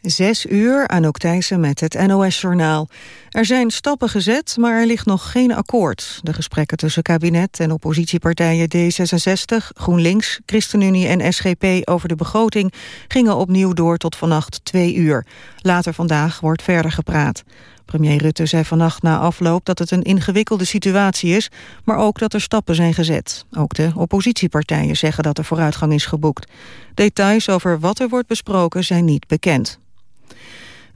Zes uur, Anouk Thijssen met het NOS-journaal. Er zijn stappen gezet, maar er ligt nog geen akkoord. De gesprekken tussen kabinet en oppositiepartijen D66, GroenLinks, ChristenUnie en SGP over de begroting gingen opnieuw door tot vannacht twee uur. Later vandaag wordt verder gepraat. Premier Rutte zei vannacht na afloop dat het een ingewikkelde situatie is, maar ook dat er stappen zijn gezet. Ook de oppositiepartijen zeggen dat er vooruitgang is geboekt. Details over wat er wordt besproken zijn niet bekend.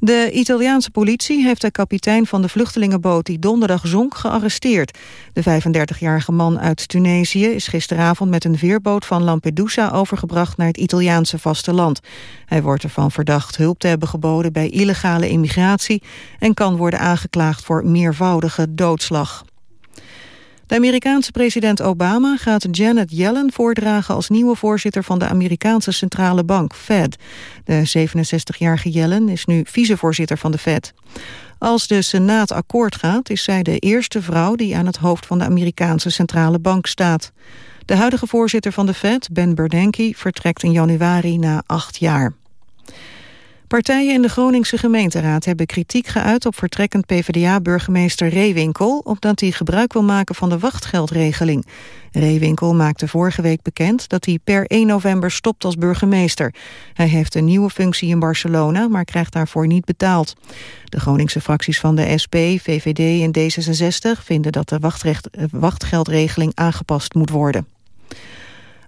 De Italiaanse politie heeft de kapitein van de vluchtelingenboot die donderdag zonk gearresteerd. De 35-jarige man uit Tunesië is gisteravond met een veerboot van Lampedusa overgebracht naar het Italiaanse vasteland. Hij wordt ervan verdacht hulp te hebben geboden bij illegale immigratie en kan worden aangeklaagd voor meervoudige doodslag. De Amerikaanse president Obama gaat Janet Yellen voordragen als nieuwe voorzitter van de Amerikaanse centrale bank, Fed. De 67-jarige Yellen is nu vicevoorzitter van de Fed. Als de Senaat akkoord gaat, is zij de eerste vrouw die aan het hoofd van de Amerikaanse centrale bank staat. De huidige voorzitter van de Fed, Ben Bernanke, vertrekt in januari na acht jaar. Partijen in de Groningse gemeenteraad hebben kritiek geuit op vertrekkend PvdA-burgemeester Reewinkel, omdat hij gebruik wil maken van de wachtgeldregeling. Reewinkel maakte vorige week bekend dat hij per 1 november stopt als burgemeester. Hij heeft een nieuwe functie in Barcelona, maar krijgt daarvoor niet betaald. De Groningse fracties van de SP, VVD en D66 vinden dat de wachtgeldregeling aangepast moet worden.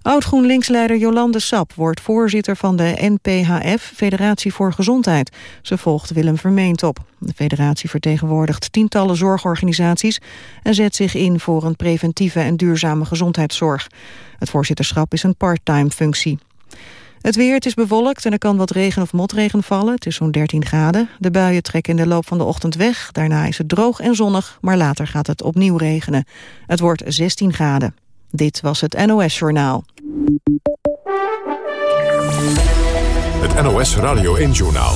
Oud-GroenLinks-leider Jolande Sap wordt voorzitter van de NPHF, Federatie voor Gezondheid. Ze volgt Willem Vermeend op. De federatie vertegenwoordigt tientallen zorgorganisaties... en zet zich in voor een preventieve en duurzame gezondheidszorg. Het voorzitterschap is een part-time functie. Het weer, het is bewolkt en er kan wat regen of motregen vallen. Het is zo'n 13 graden. De buien trekken in de loop van de ochtend weg. Daarna is het droog en zonnig, maar later gaat het opnieuw regenen. Het wordt 16 graden. Dit was het NOS Journaal. Het NOS Radio 1 Journaal.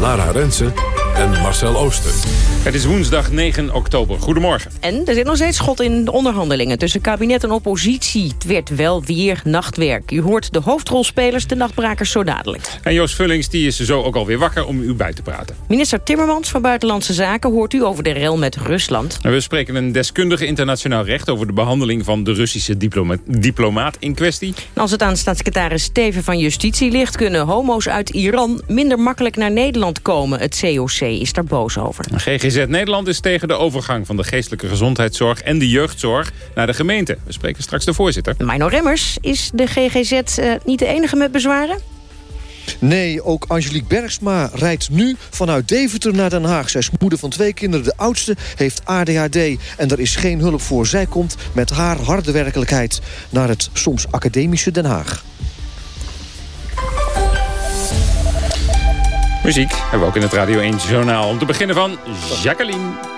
Lara Rensen en Marcel Ooster. Het is woensdag 9 oktober. Goedemorgen. En er zit nog steeds schot in de onderhandelingen tussen kabinet en oppositie. Het werd wel weer nachtwerk. U hoort de hoofdrolspelers, de nachtbrakers, zo dadelijk. En Joost Vullings die is zo ook alweer wakker om u bij te praten. Minister Timmermans van Buitenlandse Zaken hoort u over de rel met Rusland. En we spreken een deskundige internationaal recht... over de behandeling van de Russische diploma diplomaat in kwestie. En als het aan staatssecretaris Steven van Justitie ligt... kunnen homo's uit Iran minder makkelijk naar Nederland komen. Het COC is daar boos over. GGZ Nederland is tegen de overgang van de geestelijke gezondheidszorg en de jeugdzorg naar de gemeente. We spreken straks de voorzitter. Mino Remmers, is de GGZ uh, eh, niet de enige met bezwaren? Nee, ook Angelique Bergsma rijdt nu vanuit Deventer naar Den Haag. Zij is moeder van twee kinderen. De oudste heeft ADHD en er is geen hulp voor. Zij komt met haar harde werkelijkheid naar het soms academische Den Haag. Muziek hebben we ook in het Radio 1 Journaal. Om te beginnen van Jacqueline.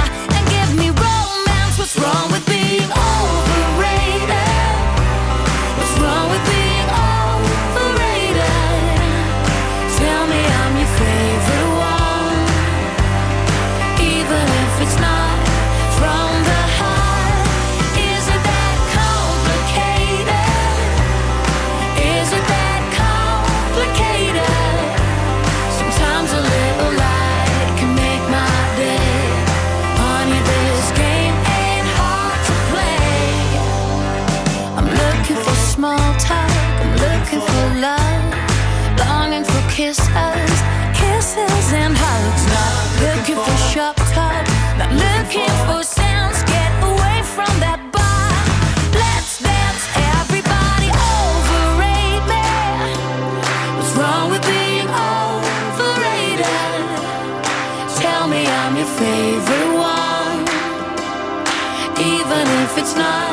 Favorite one, even if it's not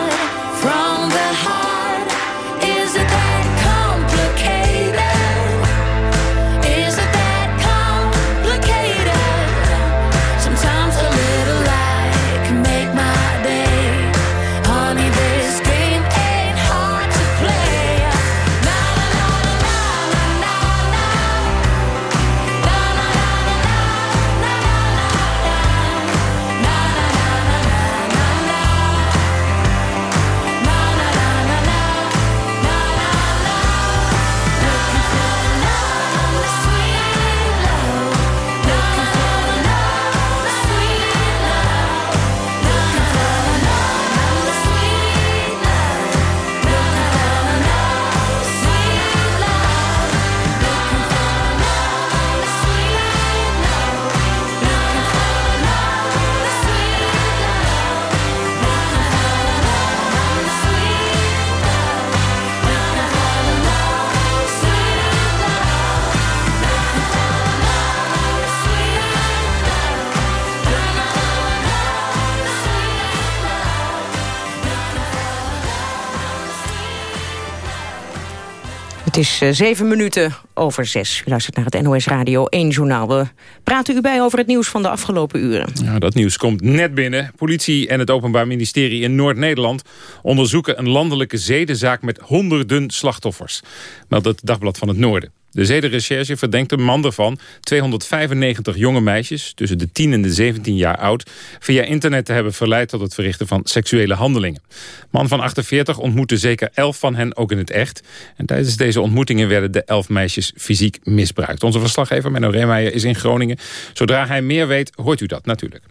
is eh, zeven minuten over zes. U luistert naar het NOS Radio 1 journaal. We praten u bij over het nieuws van de afgelopen uren. Ja, dat nieuws komt net binnen. Politie en het Openbaar Ministerie in Noord-Nederland... onderzoeken een landelijke zedenzaak met honderden slachtoffers. Meldt het Dagblad van het Noorden. De zedenrecherche verdenkt een man ervan 295 jonge meisjes... tussen de 10 en de 17 jaar oud... via internet te hebben verleid tot het verrichten van seksuele handelingen. Man van 48 ontmoette zeker 11 van hen ook in het echt. En tijdens deze ontmoetingen werden de 11 meisjes fysiek misbruikt. Onze verslaggever Menno Reemeijer is in Groningen. Zodra hij meer weet, hoort u dat natuurlijk.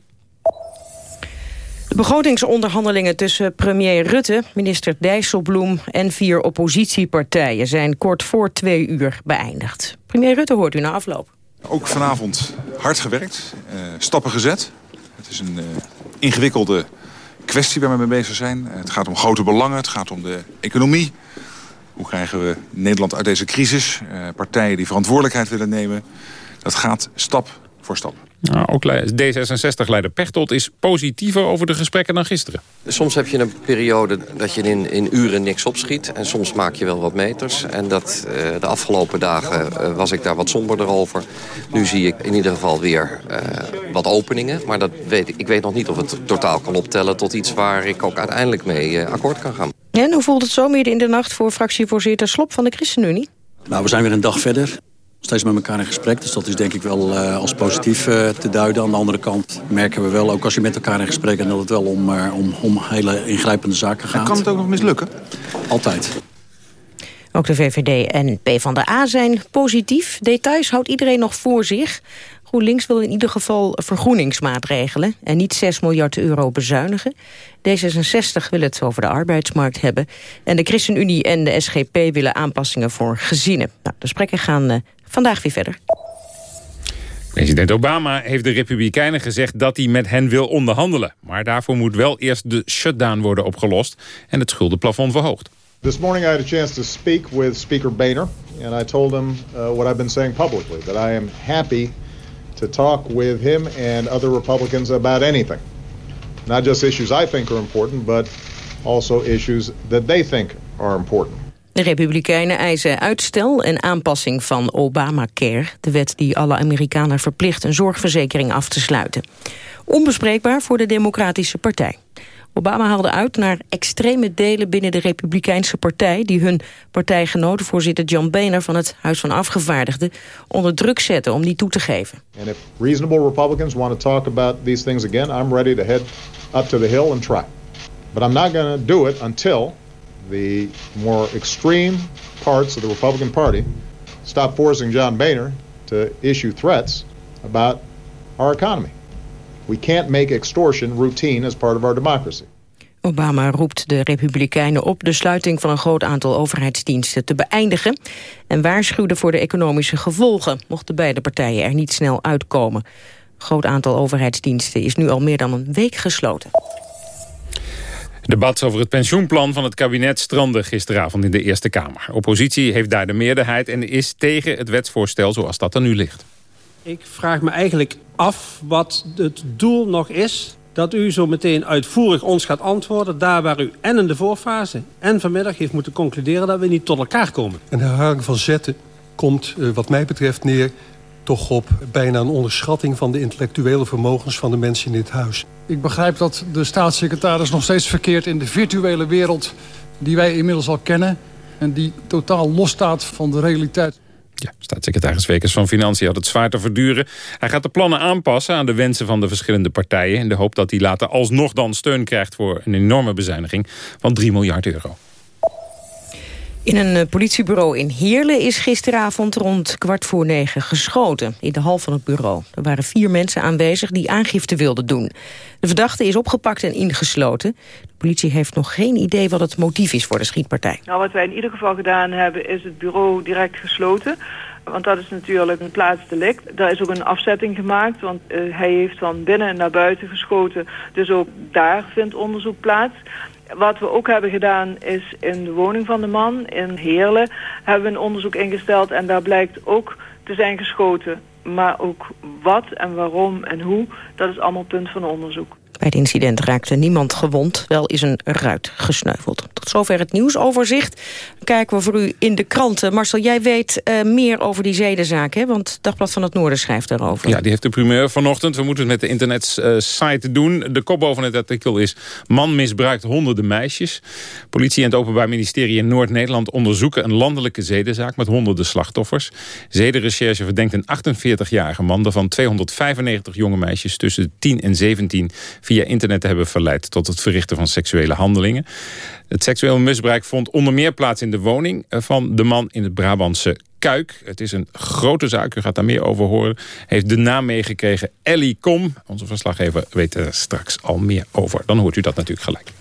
De begrotingsonderhandelingen tussen premier Rutte, minister Dijsselbloem... en vier oppositiepartijen zijn kort voor twee uur beëindigd. Premier Rutte hoort u na afloop. Ook vanavond hard gewerkt, uh, stappen gezet. Het is een uh, ingewikkelde kwestie waar we mee bezig zijn. Uh, het gaat om grote belangen, het gaat om de economie. Hoe krijgen we Nederland uit deze crisis? partijen die verantwoordelijkheid willen nemen. Dat gaat stap voor stap. Nou, ook D66-leider Pechtold is positiever over de gesprekken dan gisteren. Soms heb je een periode dat je in, in uren niks opschiet. En soms maak je wel wat meters. En dat, uh, de afgelopen dagen uh, was ik daar wat somberder over. Nu zie ik in ieder geval weer uh, wat openingen. Maar dat weet, ik weet nog niet of het totaal kan optellen tot iets waar ik ook uiteindelijk mee akkoord kan gaan. En hoe voelt het zo midden in de nacht voor fractievoorzitter Slop van de ChristenUnie? Nou, we zijn weer een dag verder steeds met elkaar in gesprek. Dus dat is denk ik wel uh, als positief uh, te duiden. Aan de andere kant merken we wel, ook als je met elkaar in gesprek bent... dat het wel om, uh, om, om hele ingrijpende zaken gaat. En kan het ook nog mislukken? Altijd. Ook de VVD en PvdA zijn positief. Details houdt iedereen nog voor zich. GroenLinks wil in ieder geval vergroeningsmaatregelen... en niet 6 miljard euro bezuinigen. D66 wil het over de arbeidsmarkt hebben. En de ChristenUnie en de SGP willen aanpassingen voor gezinnen. Nou, de gesprekken gaan vandaag weer verder. President Obama heeft de Republikeinen gezegd dat hij met hen wil onderhandelen. Maar daarvoor moet wel eerst de shutdown worden opgelost en het schuldenplafond verhoogd. This morning I had a chance to speak with Speaker Boehner. And I told him uh, what I've been saying publicly. That I am happy to talk with him and other Republicans about anything. Not just issues I think are important, but also issues that they think are important. De Republikeinen eisen uitstel en aanpassing van Obamacare... de wet die alle Amerikanen verplicht een zorgverzekering af te sluiten. Onbespreekbaar voor de Democratische Partij. Obama haalde uit naar extreme delen binnen de Republikeinse Partij... die hun partijgenoot, voorzitter John Boehner van het Huis van Afgevaardigden... onder druk zetten om die toe te geven. And if reasonable Republicans want to talk about these things again... I'm ready to head up to the hill and try. But I'm not going to do it until the more extreme parts of the Republican Party... stop forcing John Boehner to issue threats about our economy. We can't make extortion routine as part of our democracy. Obama roept de Republikeinen op de sluiting van een groot aantal overheidsdiensten te beëindigen en waarschuwde voor de economische gevolgen, mochten beide partijen er niet snel uitkomen. Een groot aantal overheidsdiensten is nu al meer dan een week gesloten. Debat over het pensioenplan van het kabinet strandde gisteravond in de Eerste Kamer. Oppositie heeft daar de meerderheid en is tegen het wetsvoorstel zoals dat er nu ligt. Ik vraag me eigenlijk af wat het doel nog is dat u zo meteen uitvoerig ons gaat antwoorden... daar waar u en in de voorfase en vanmiddag heeft moeten concluderen... dat we niet tot elkaar komen. Een herhaling van zetten komt eh, wat mij betreft neer toch op bijna een onderschatting van de intellectuele vermogens van de mensen in dit huis. Ik begrijp dat de staatssecretaris nog steeds verkeert in de virtuele wereld die wij inmiddels al kennen en die totaal losstaat van de realiteit. Ja, staatssecretaris Wekers van Financiën had het zwaar te verduren. Hij gaat de plannen aanpassen aan de wensen van de verschillende partijen... in de hoop dat hij later alsnog dan steun krijgt voor een enorme bezuiniging van 3 miljard euro. In een eh, politiebureau in Heerlen is gisteravond rond kwart voor negen geschoten. In de hal van het bureau. Er waren vier mensen aanwezig die aangifte wilden doen. De verdachte is opgepakt en ingesloten. De politie heeft nog geen idee wat het motief is voor de schietpartij. Nou, wat wij in ieder geval gedaan hebben is het bureau direct gesloten. Want dat is natuurlijk een plaatsdelict. Daar is ook een afzetting gemaakt, want uh, hij heeft van binnen naar buiten geschoten. Dus ook daar vindt onderzoek plaats. Wat we ook hebben gedaan is in de woning van de man in Heerlen hebben we een onderzoek ingesteld en daar blijkt ook te zijn geschoten. Maar ook wat en waarom en hoe, dat is allemaal punt van onderzoek. Bij het incident raakte niemand gewond, wel is een ruit gesneuveld. Tot zover het nieuwsoverzicht. Kijken we voor u in de kranten. Marcel, jij weet uh, meer over die zedenzaak, hè? want Dagblad van het Noorden schrijft daarover. Ja, die heeft de primeur vanochtend. We moeten het met de internetsite uh, doen. De kop boven het artikel is... Man misbruikt honderden meisjes. Politie en het Openbaar Ministerie in Noord-Nederland onderzoeken... een landelijke zedenzaak met honderden slachtoffers. Zedenrecherche verdenkt een 48-jarige man... van 295 jonge meisjes tussen de 10 en 17 via internet te hebben verleid tot het verrichten van seksuele handelingen. Het seksueel misbruik vond onder meer plaats in de woning van de man in het Brabantse Kuik. Het is een grote zaak, u gaat daar meer over horen. Heeft de naam meegekregen Ellie Kom. Onze verslaggever weet er straks al meer over. Dan hoort u dat natuurlijk gelijk.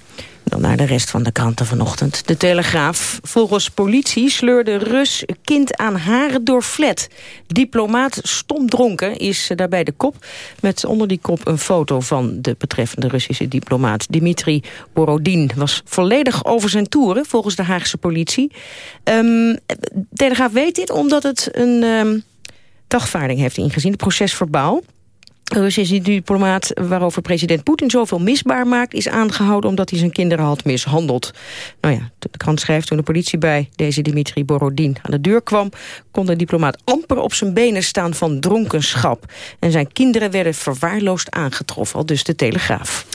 Dan naar de rest van de kranten vanochtend. De Telegraaf. Volgens politie sleurde Rus kind aan haren door flat. Diplomaat stomdronken is daarbij de kop. Met onder die kop een foto van de betreffende Russische diplomaat. Dimitri Borodin was volledig over zijn toeren volgens de Haagse politie. Um, Telegraaf weet dit omdat het een um, dagvaarding heeft ingezien. Het proces verbaal. Russische diplomaat waarover president Poetin zoveel misbaar maakt... is aangehouden omdat hij zijn kinderen had mishandeld. Nou ja, de krant schrijft toen de politie bij deze Dimitri Borodin aan de deur kwam... kon de diplomaat amper op zijn benen staan van dronkenschap. En zijn kinderen werden verwaarloosd aangetroffen, al dus de Telegraaf.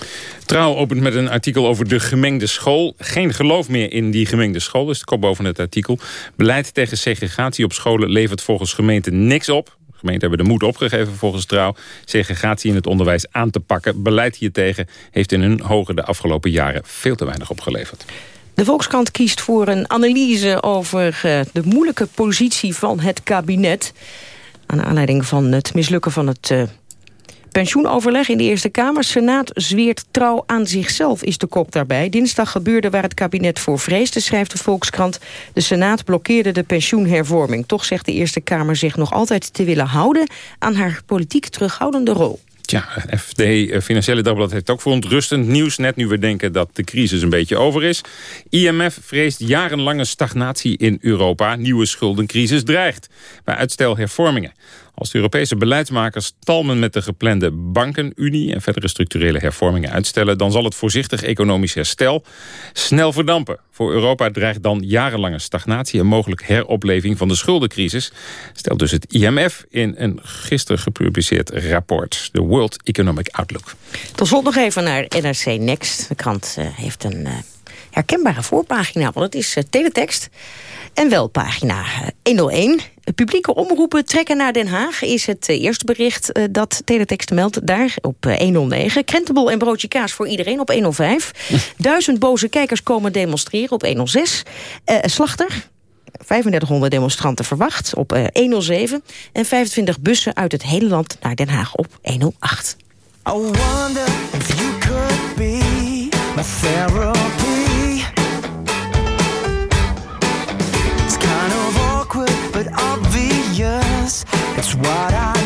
Trouw opent met een artikel over de gemengde school. Geen geloof meer in die gemengde school, is de kop boven het artikel. Beleid tegen segregatie op scholen levert volgens gemeente niks op gemeenten hebben de moed opgegeven volgens Trouw... segregatie in het onderwijs aan te pakken. Beleid hiertegen heeft in hun hoge de afgelopen jaren veel te weinig opgeleverd. De Volkskrant kiest voor een analyse over uh, de moeilijke positie van het kabinet. Aan aanleiding van het mislukken van het uh, Pensioenoverleg in de Eerste Kamer. Senaat zweert trouw aan zichzelf, is de kop daarbij. Dinsdag gebeurde waar het kabinet voor vreesde, schrijft de Volkskrant. De Senaat blokkeerde de pensioenhervorming. Toch zegt de Eerste Kamer zich nog altijd te willen houden... aan haar politiek terughoudende rol. Ja, FD eh, Financiële Dagblad heeft ook verontrustend nieuws. Net nu we denken dat de crisis een beetje over is. IMF vreest jarenlange stagnatie in Europa. Nieuwe schuldencrisis dreigt. Bij uitstel hervormingen. Als de Europese beleidsmakers talmen met de geplande bankenunie... en verdere structurele hervormingen uitstellen... dan zal het voorzichtig economisch herstel snel verdampen. Voor Europa dreigt dan jarenlange stagnatie... en mogelijk heropleving van de schuldencrisis... stelt dus het IMF in een gisteren gepubliceerd rapport. De World Economic Outlook. Tot slot nog even naar NRC Next. De krant uh, heeft een... Uh herkenbare voorpagina, want het is uh, teletext. En wel pagina 101. Publieke omroepen trekken naar Den Haag is het eh, eerste bericht uh, dat Teletext meldt daar op 109. Krentenbol en broodje kaas voor iedereen op 105. Duizend boze kijkers komen demonstreren op 106. Uh, slachter, 3500 demonstranten verwacht op 107. En 25 bussen uit het hele land naar Den Haag op 108. I wonder if you could be my therapy. Obvious. It's what I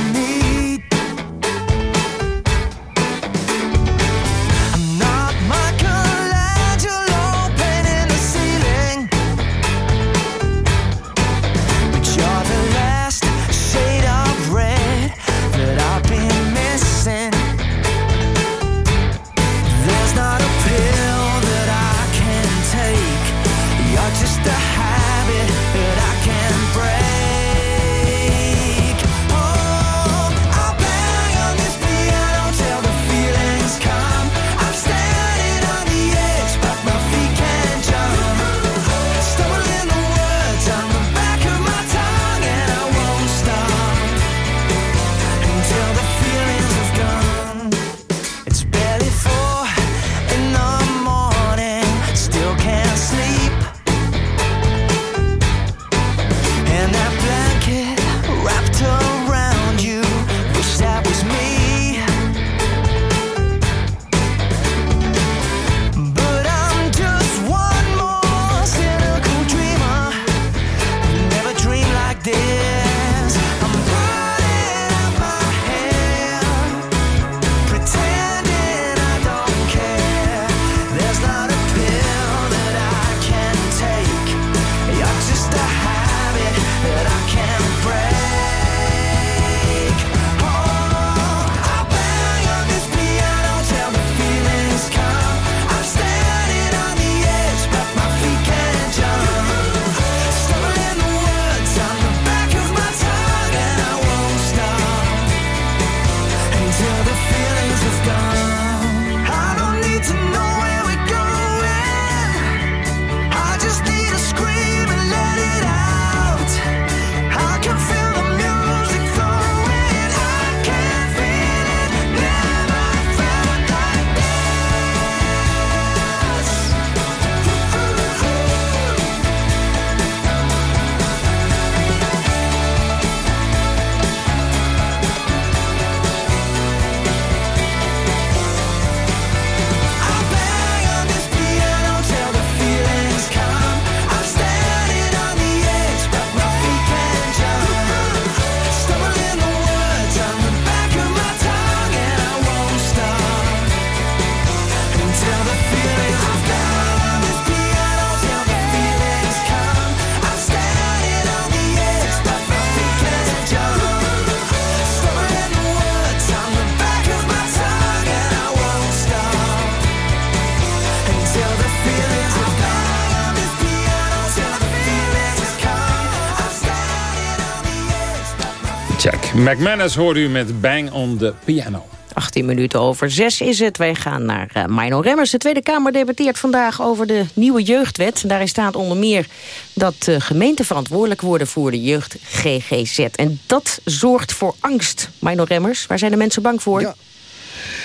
McManus hoorde u met Bang on the Piano. 18 minuten over 6 is het. Wij gaan naar uh, Mino Remmers. De Tweede Kamer debatteert vandaag over de nieuwe jeugdwet. Daarin staat onder meer dat uh, gemeenten verantwoordelijk worden voor de jeugd GGZ. En dat zorgt voor angst. Mino Remmers, waar zijn de mensen bang voor? Ja.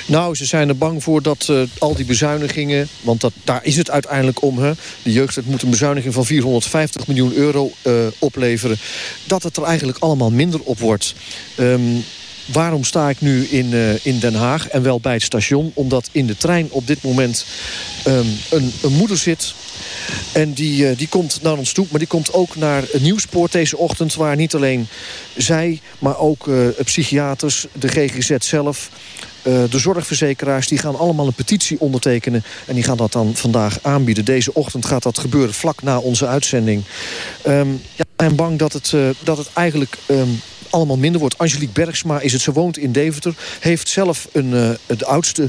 Nou, ze zijn er bang voor dat uh, al die bezuinigingen... want dat, daar is het uiteindelijk om. Hè. De jeugd moet een bezuiniging van 450 miljoen euro uh, opleveren. Dat het er eigenlijk allemaal minder op wordt. Um, waarom sta ik nu in, uh, in Den Haag en wel bij het station? Omdat in de trein op dit moment um, een, een moeder zit... En die, uh, die komt naar ons toe, maar die komt ook naar Nieuwspoort deze ochtend... waar niet alleen zij, maar ook uh, psychiaters, de GGZ zelf... De zorgverzekeraars die gaan allemaal een petitie ondertekenen... en die gaan dat dan vandaag aanbieden. Deze ochtend gaat dat gebeuren vlak na onze uitzending. Um, ja, ik ben bang dat het, dat het eigenlijk... Um, allemaal minder wordt. Angelique Bergsma is het. Ze woont in Deventer. Heeft zelf een, uh, oudste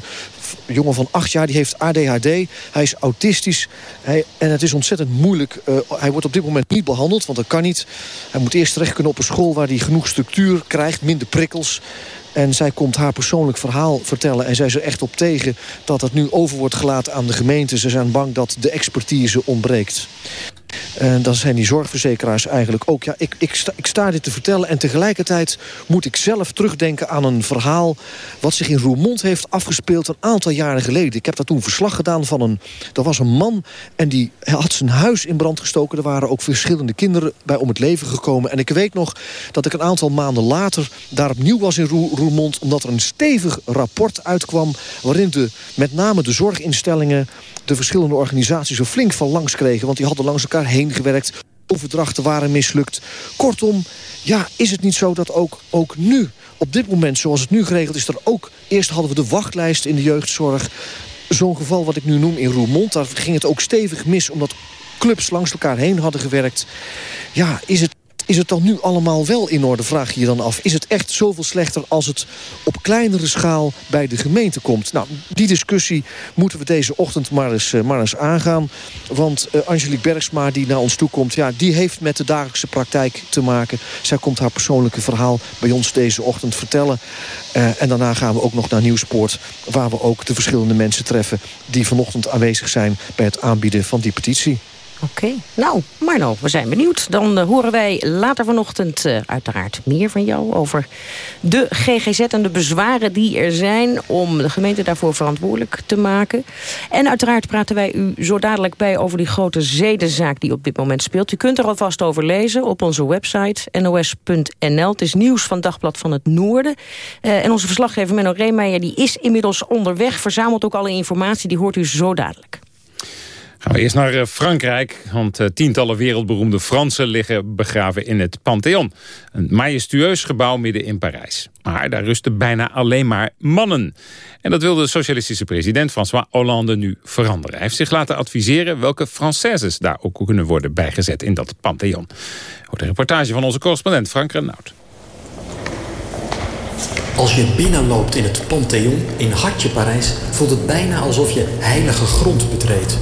jongen van acht jaar. Die heeft ADHD. Hij is autistisch. Hij, en het is ontzettend moeilijk. Uh, hij wordt op dit moment niet behandeld. Want dat kan niet. Hij moet eerst terecht kunnen op een school... waar hij genoeg structuur krijgt. Minder prikkels. En zij komt haar persoonlijk verhaal vertellen. En zij is er echt op tegen dat het nu over wordt gelaten aan de gemeente. Ze zijn bang dat de expertise ontbreekt. Eh, dan zijn die zorgverzekeraars eigenlijk ook... Ja, ik, ik, sta, ik sta dit te vertellen en tegelijkertijd moet ik zelf terugdenken aan een verhaal... wat zich in Roermond heeft afgespeeld een aantal jaren geleden. Ik heb daar toen verslag gedaan van een... Er was een man en die had zijn huis in brand gestoken. Er waren ook verschillende kinderen bij om het leven gekomen. En ik weet nog dat ik een aantal maanden later daar opnieuw was in Roer- Roermond... omdat er een stevig rapport uitkwam... waarin de, met name de zorginstellingen de verschillende organisaties zo flink van langs kregen. Want die hadden langs elkaar heen gewerkt. Overdrachten waren mislukt. Kortom, ja, is het niet zo dat ook, ook nu, op dit moment zoals het nu geregeld is... er ook, eerst hadden we de wachtlijst in de jeugdzorg. Zo'n geval wat ik nu noem in Roermond, daar ging het ook stevig mis... omdat clubs langs elkaar heen hadden gewerkt. Ja, is het is het dan nu allemaal wel in orde, vraag je je dan af. Is het echt zoveel slechter als het op kleinere schaal bij de gemeente komt? Nou, die discussie moeten we deze ochtend maar eens, eh, maar eens aangaan. Want eh, Angelique Bergsma, die naar ons toe komt... Ja, die heeft met de dagelijkse praktijk te maken. Zij komt haar persoonlijke verhaal bij ons deze ochtend vertellen. Eh, en daarna gaan we ook nog naar Nieuwspoort... waar we ook de verschillende mensen treffen... die vanochtend aanwezig zijn bij het aanbieden van die petitie. Oké, nou Marno, we zijn benieuwd. Dan eh, horen wij later vanochtend eh, uiteraard meer van jou... over de GGZ en de bezwaren die er zijn... om de gemeente daarvoor verantwoordelijk te maken. En uiteraard praten wij u zo dadelijk bij... over die grote zedenzaak die op dit moment speelt. U kunt er alvast over lezen op onze website nos.nl. Het is nieuws van Dagblad van het Noorden. Eh, en onze verslaggever Menno Reemeijer die is inmiddels onderweg... verzamelt ook alle informatie, die hoort u zo dadelijk. Gaan we eerst naar eh, Frankrijk, want eh, tientallen wereldberoemde Fransen liggen begraven in het Pantheon. Een majestueus gebouw midden in Parijs. Maar daar rusten bijna alleen maar mannen. En dat wil de socialistische president François Hollande nu veranderen. Hij heeft zich laten adviseren welke Françaises daar ook kunnen worden bijgezet in dat Pantheon. Hoort een reportage van onze correspondent Frank Renaud. Als je binnenloopt in het Pantheon in Hartje Parijs... voelt het bijna alsof je heilige grond betreedt.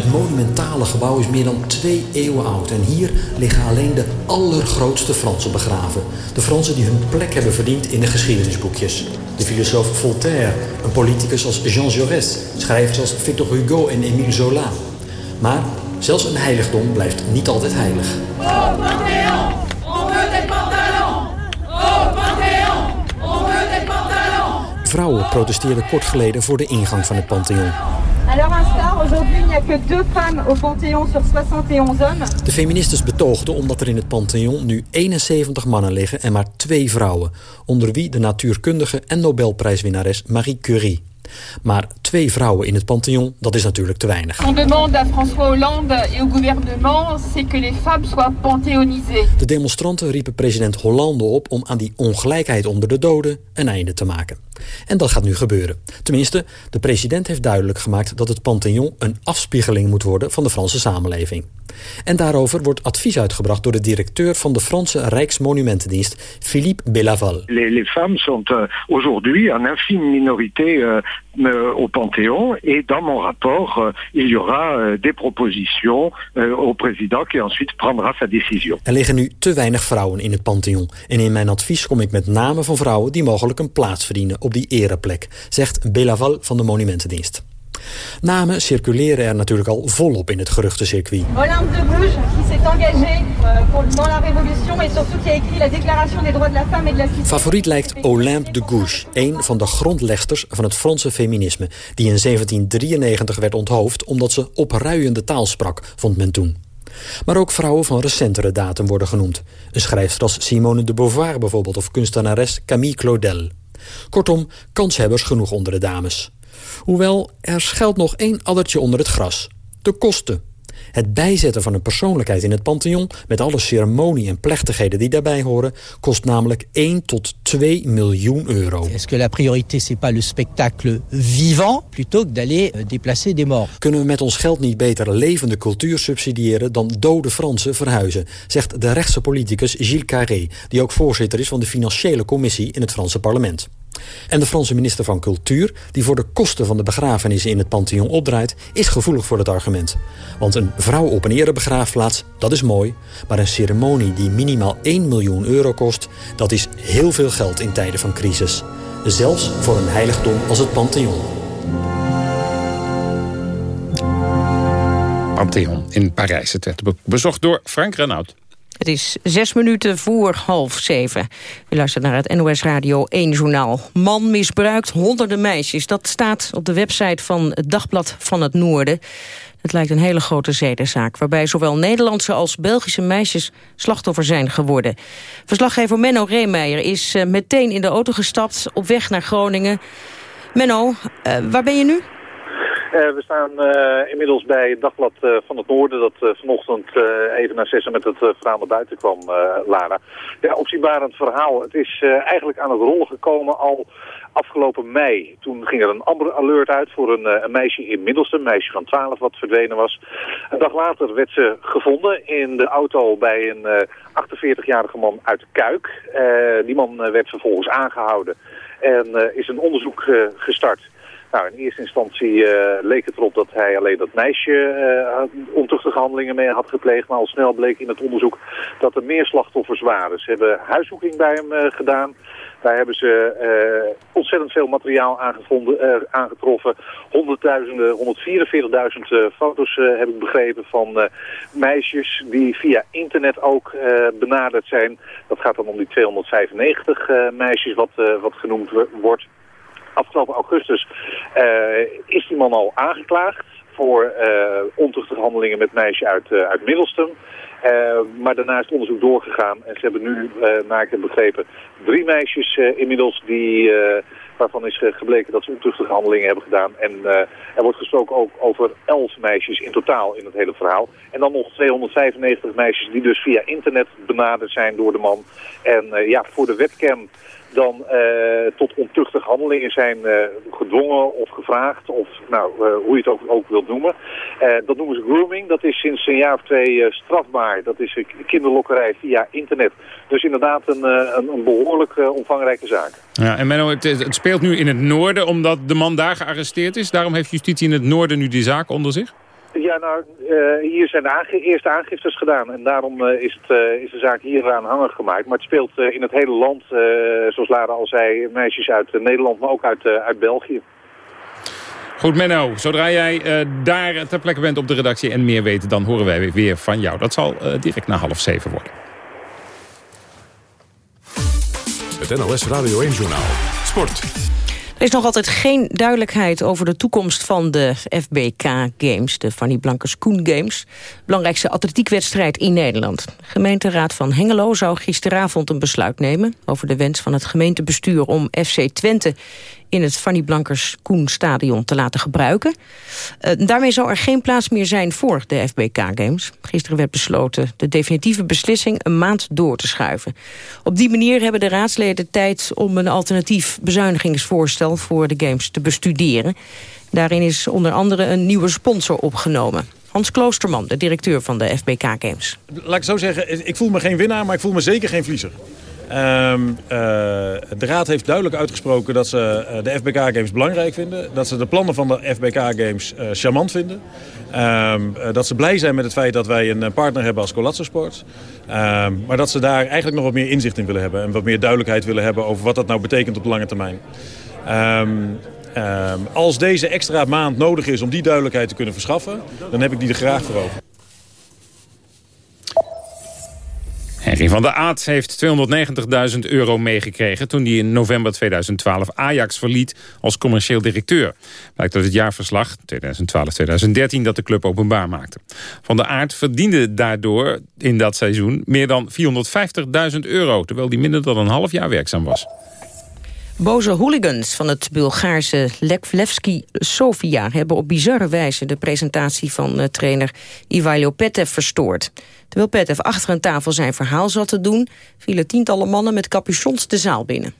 Het monumentale gebouw is meer dan twee eeuwen oud. En hier liggen alleen de allergrootste Fransen begraven. De Fransen die hun plek hebben verdiend in de geschiedenisboekjes. De filosoof Voltaire, een politicus als Jean Jaurès... schrijvers als Victor Hugo en Émile Zola. Maar zelfs een heiligdom blijft niet altijd heilig. Panthéon, on veut des pantalons. Au Panthéon, on veut des pantalons. Vrouwen protesteerden kort geleden voor de ingang van het Pantheon. À leur instar, aujourd'hui, il n'y a que deux femmes au Panthéon sur 71 hommes. De feministes betoogden omdat er in het Pantheon nu 71 mannen liggen en maar twee vrouwen. Onder wie de natuurkundige en Nobelprijswinnares Marie Curie. Maar twee vrouwen in het Pantheon, dat is natuurlijk te weinig. Qu'on demande à François Hollande et au gouvernement, c'est que les femmes soient panthéonisées. De demonstranten riepen president Hollande op om aan die ongelijkheid onder de doden een einde te maken. En dat gaat nu gebeuren. Tenminste, de president heeft duidelijk gemaakt dat het Pantheon een afspiegeling moet worden van de Franse samenleving. En daarover wordt advies uitgebracht door de directeur van de Franse Rijksmonumentendienst, Philippe Bellaval. Les, les femmes sont euh, aujourd'hui en infime minorité euh, au Panthéon et dans mon rapport, euh, il y aura euh, des propositions euh, au président qui ensuite prendra sa décision. Er liggen nu te weinig vrouwen in het Pantheon. En in mijn advies kom ik met namen van vrouwen die mogelijk een plaats verdienen op die ereplek, zegt Bellaval van de Monumentendienst. Namen circuleren er natuurlijk al volop in het geruchtencircuit. Olympe de Gouges, qui s'est engagée euh, dans la Révolution et surtout qui a écrit la Déclaration des droits de la femme et de la citoyenne. Favoriet lijkt Olympe de Gouges, een van de grondlegsters van het Franse feminisme, die in 1793 werd onthoofd omdat ze opruiende taal sprak, vond men toen. Maar ook vrouwen van recentere datum worden genoemd. Een schrijfster als Simone de Beauvoir bijvoorbeeld of kunstenares Camille Claudel. Kortom, kanshebbers genoeg onder de dames. Hoewel, er schuilt nog één addertje onder het gras. De kosten. Het bijzetten van een persoonlijkheid in het Pantheon... met alle ceremonie en plechtigheden die daarbij horen... kost namelijk 1 tot 2 miljoen euro. Est-ce que la priorité, c'est pas le spectacle vivant plutôt que d'aller euh, déplacer des morts Kunnen we met ons geld niet beter levende cultuur subsidiëren... dan dode Fransen verhuizen, zegt de rechtse politicus Gilles Carré... die ook voorzitter is van de financiële commissie in het Franse parlement. En de Franse minister van Cultuur, die voor de kosten van de begrafenissen in het Pantheon opdraait, is gevoelig voor het argument. Want een vrouw op een erebegraafplaats, dat is mooi, maar een ceremonie die minimaal 1 miljoen euro kost, dat is heel veel geld in tijden van crisis. Zelfs voor een heiligdom als het Pantheon. Pantheon in Parijs. Het werd be- bezocht door Frank Renaud. Het is zes minuten voor half zeven. U luistert naar het NOS Radio 1 journaal. Man misbruikt honderden meisjes. Dat staat op de website van het Dagblad van het Noorden. Het lijkt een hele grote zedenzaak... waarbij zowel Nederlandse als Belgische meisjes slachtoffer zijn geworden. Verslaggever Menno Reemeijer is eh, meteen in de auto gestapt... op weg naar Groningen. Menno, eh, waar ben je nu? Eh, we staan eh, inmiddels bij het Dagblad eh, van het Noorden, dat vanochtend even na zessen met het verhaal naar buiten kwam, Lara. Ja, opzienbarend verhaal. Het is eigenlijk aan het rollen gekomen al afgelopen mei. Toen ging er een Amber Alert uit voor een, een meisje in Middelstum, een meisje van 12 wat verdwenen was. Een dag later werd ze gevonden in de auto bij een eh, 48-jarige man uit Kuik. Die man werd vervolgens aangehouden en is een onderzoek gestart. Nou, in eerste instantie eh, leek het erop dat hij alleen dat meisje uh, ontuchtige handelingen mee had gepleegd. Maar al snel bleek in het onderzoek dat er meer slachtoffers waren. Ze hebben huiszoeking bij hem eh, gedaan. Daar hebben ze ontzettend veel materiaal aangevonden, aangetroffen. Honderdduizenden, 144.000 eh, foto's heb ik begrepen van meisjes die via internet ook benaderd zijn. Dat gaat dan om die 295 eh, meisjes wat, wat genoemd wo- wordt. Afgelopen augustus eh, is die man al aangeklaagd voor eh ontuchtige handelingen met meisje uit, eh, uit Middelstum. Maar daarna is het onderzoek doorgegaan en ze hebben nu, eh, naar ik heb begrepen, drie meisjes inmiddels die, waarvan is gebleken dat ze ontuchtige handelingen hebben gedaan. En er wordt gesproken ook over elf meisjes in totaal in het hele verhaal. En dan nog 295 meisjes die dus via internet benaderd zijn door de man. En ja, voor de webcam dan eh, tot ontuchtige handelingen zijn eh, gedwongen of gevraagd, of nou, eh, hoe je het ook, ook wilt noemen. Dat noemen ze grooming. Dat is sinds een jaar of twee strafbaar. Dat is kinderlokkerij via internet. Dus inderdaad een, een, een behoorlijk eh, omvangrijke zaak. Ja, en Menno, het speelt nu in het noorden omdat de man daar gearresteerd is. Daarom heeft justitie in het noorden nu die zaak onder zich? Ja, nou, eh, hier zijn de aange- eerste aangiftes gedaan. En daarom eh, is, het, eh, is de zaak hier aanhangig gemaakt. Maar het speelt eh, in het hele land, eh, zoals Lara al zei, meisjes uit Nederland, maar ook uit, uit België. Goed, Menno, zodra jij eh, daar ter plekke bent op de redactie en meer weet... dan horen wij weer van jou. Dat zal eh, direct na half zeven worden. Het NOS Radio 1-journaal. Sport. Er is nog altijd geen duidelijkheid over de toekomst van de FBK Games, de Fanny Blankers Koen Games. Belangrijkste atletiekwedstrijd in Nederland. De gemeenteraad van Hengelo zou gisteravond een besluit nemen over de wens van het gemeentebestuur om FC Twente in het Fanny Blankers Koen Stadion te laten gebruiken. Uh, daarmee zou er geen plaats meer zijn voor de FBK Games. Gisteren werd besloten de definitieve beslissing een maand door te schuiven. Op die manier hebben de raadsleden tijd om een alternatief bezuinigingsvoorstel voor de Games te bestuderen. Daarin is onder andere een nieuwe sponsor opgenomen. Hans Kloosterman, de directeur van de FBK Games. Laat ik zo zeggen, ik voel me geen winnaar, maar ik voel me zeker geen verliezer. Um, uh, de Raad heeft duidelijk uitgesproken dat ze uh, de FBK Games belangrijk vinden. Dat ze de plannen van de FBK Games uh, charmant vinden. Um, dat ze blij zijn met het feit dat wij een partner hebben als Colazzo Sport. Um, maar dat ze daar eigenlijk nog wat meer inzicht in willen hebben. En wat meer duidelijkheid willen hebben over wat dat nou betekent op de lange termijn. Als deze extra maand nodig is om die duidelijkheid te kunnen verschaffen... dan heb ik die er graag voor over. Henry van der Aat heeft 290.000 euro meegekregen... toen hij in november 2012 Ajax verliet als commercieel directeur. Blijkt uit het jaarverslag 2012-2013 dat de club openbaar maakte. Van der Aert verdiende daardoor in dat seizoen meer dan 450.000 euro... terwijl hij minder dan een half jaar werkzaam was. Boze hooligans van het Bulgaarse Levski Sofia... hebben op bizarre wijze de presentatie van uh, trainer Ivailo Petev verstoord. Terwijl Petev achter een tafel zijn verhaal zat te doen... vielen tientallen mannen met capuchons de zaal binnen.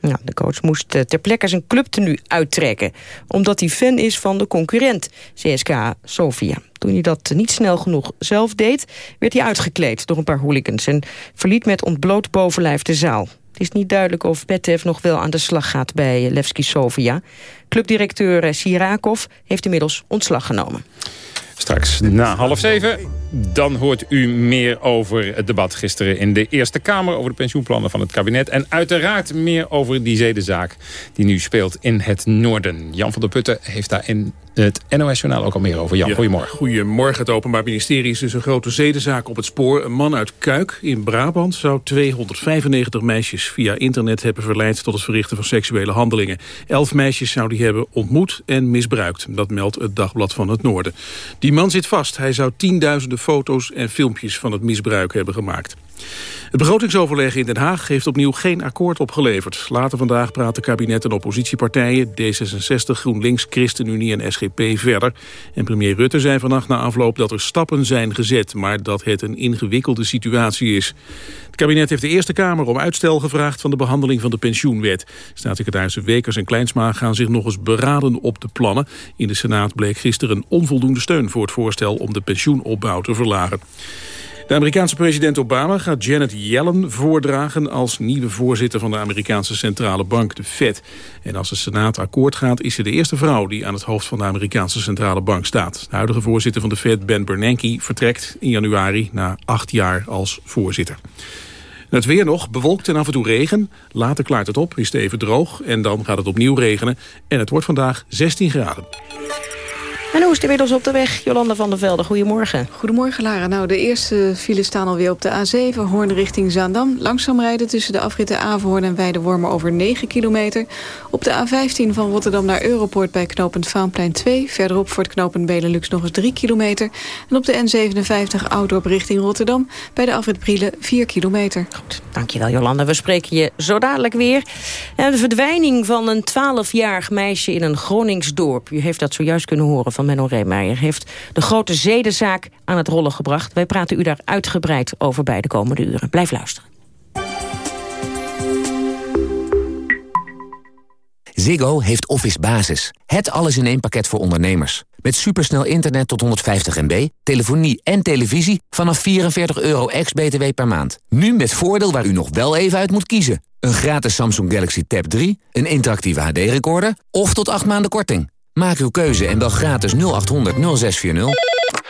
Nou, de coach moest eh, ter plekke zijn clubtenu uittrekken... omdat hij fan is van de concurrent, CSK Sofia. Toen hij dat niet snel genoeg zelf deed... werd hij uitgekleed door een paar hooligans... en verliet met ontbloot bovenlijf de zaal. Het is niet duidelijk of Betev nog wel aan de slag gaat bij eh, Levski Sofia. Clubdirecteur eh, Sirakov heeft inmiddels ontslag genomen. Straks na half zeven, dan hoort u meer over het debat gisteren in de Eerste Kamer... over de pensioenplannen van het kabinet. En uiteraard meer over die zedenzaak die nu speelt in het noorden. Jan van der Putten heeft daar in het NOS-journaal ook al meer over. Jan, Ja, goedemorgen. Goedemorgen. Het Openbaar Ministerie is dus een grote zedenzaak op het spoor. Een man uit Kuik in Brabant zou 295 meisjes via internet hebben verleid... tot het verrichten van seksuele handelingen. Elf meisjes zou die hebben ontmoet en misbruikt. Dat meldt het Dagblad van het Noorden. Die man zit vast. Hij zou tienduizenden foto's en filmpjes van het misbruik hebben gemaakt. Het begrotingsoverleg in Den Haag heeft opnieuw geen akkoord opgeleverd. Later vandaag praten kabinet en oppositiepartijen... D66, GroenLinks, ChristenUnie en SGP verder. En premier Rutte zei vannacht na afloop dat er stappen zijn gezet... maar dat het een ingewikkelde situatie is. Het kabinet heeft de Eerste Kamer om uitstel gevraagd... van de behandeling van de pensioenwet. Staatssecretarissen Wekers en Kleinsma gaan zich nog eens beraden op de plannen. In de Senaat bleek gisteren onvoldoende steun voor het voorstel... om de pensioenopbouw te verlagen. De Amerikaanse president Obama gaat Janet Yellen voordragen als nieuwe voorzitter van de Amerikaanse centrale bank, de Fed. En als de Senaat akkoord gaat, is ze de eerste vrouw die aan het hoofd van de Amerikaanse centrale bank staat. De huidige voorzitter van de Fed, Ben Bernanke, vertrekt in januari na acht jaar als voorzitter. Het weer nog, bewolkt en af en toe regen. Later klaart het op, is het even droog en dan gaat het opnieuw regenen. En het wordt vandaag 16 graden. En hoe is het inmiddels op de weg? Jolanda van der Velde, goedemorgen. Goedemorgen Lara. Nou, de eerste files staan alweer op de A7, Hoorn richting Zaandam. Langzaam rijden tussen de afritten Averhoorn en Weidewormen over 9 kilometer. Op de A15 van Rotterdam naar Europoort bij knooppunt Vaanplein 2. Verderop voor het knooppunt Benelux nog eens 3 kilometer. En op de N57 Oudorp richting Rotterdam bij de afrit Brielen 4 kilometer. Goed, dankjewel Jolanda. We spreken je zo dadelijk weer. En de verdwijning van een 12-jarig meisje in een Groningsdorp. U heeft dat zojuist kunnen horen van Menno Reemeijer. Heeft de grote zedenzaak aan het rollen gebracht. Wij praten u daar uitgebreid over bij de komende uren. Blijf luisteren. Ziggo heeft Office Basis. Het alles in één pakket voor ondernemers. Met supersnel internet tot 150 MB, telefonie en televisie vanaf 44 euro ex-BTW per maand. Nu met voordeel waar u nog wel even uit moet kiezen. Een gratis Samsung Galaxy Tab 3, een interactieve HD-recorder of tot 8 maanden korting. Maak uw keuze en bel gratis 0800 0640.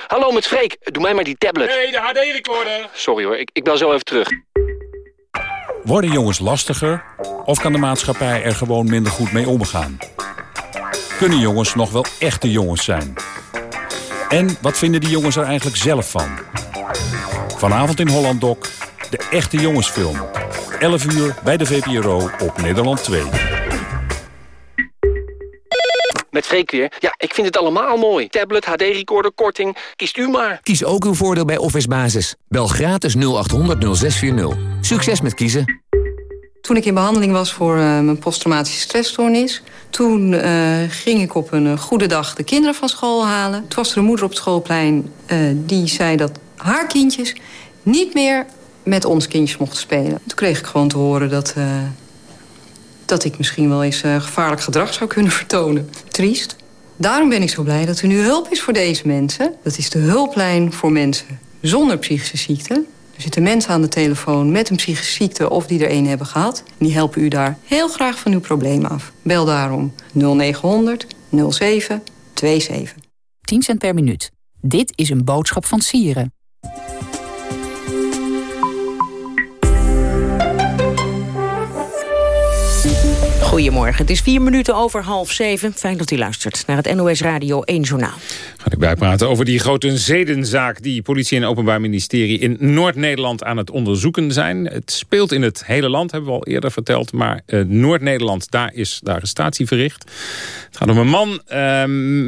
Hallo, met Freek. Doe mij maar die tablet. Nee, de HD-recorder. Sorry hoor, ik, ik bel zo even terug. Worden jongens lastiger of kan de maatschappij er gewoon minder goed mee omgaan? Kunnen jongens nog wel echte jongens zijn? En wat vinden die jongens er eigenlijk zelf van? Vanavond in Holland Doc, de echte jongensfilm. 11 uur bij de VPRO op Nederland 2. Met Freek weer. Ja, ik vind het allemaal mooi. Tablet, HD-recorder, korting. Kiest u maar. Kies ook uw voordeel bij Office Basis. Bel gratis 0800 0640. Succes met kiezen. Toen ik in behandeling was voor eh, mijn posttraumatische stressstoornis... toen eh, ging ik op een eh, goede dag de kinderen van school halen. Toen was er een moeder op het schoolplein eh, die zei dat haar kindjes... niet meer met ons kindjes mochten spelen. Toen kreeg ik gewoon te horen dat, eh, dat ik misschien wel eens eh, gevaarlijk gedrag zou kunnen vertonen. Triest. Daarom ben ik zo blij dat er nu hulp is voor deze mensen. Dat is de hulplijn voor mensen zonder psychische ziekte. Er zitten mensen aan de telefoon met een psychische ziekte of die er een hebben gehad. En die helpen u daar heel graag van uw probleem af. Bel daarom 0900 07 27. 10 cent per minuut. Dit is een boodschap van Sieren. Goedemorgen, het is vier minuten over half zeven. Fijn dat u luistert naar het NOS Radio 1 Journaal. Ga ik bijpraten over die grote zedenzaak... die politie en openbaar ministerie in Noord-Nederland aan het onderzoeken zijn. Het speelt in het hele land, hebben we al eerder verteld. Maar eh, Noord-Nederland, daar is de arrestatie verricht. Het gaat om een man, eh,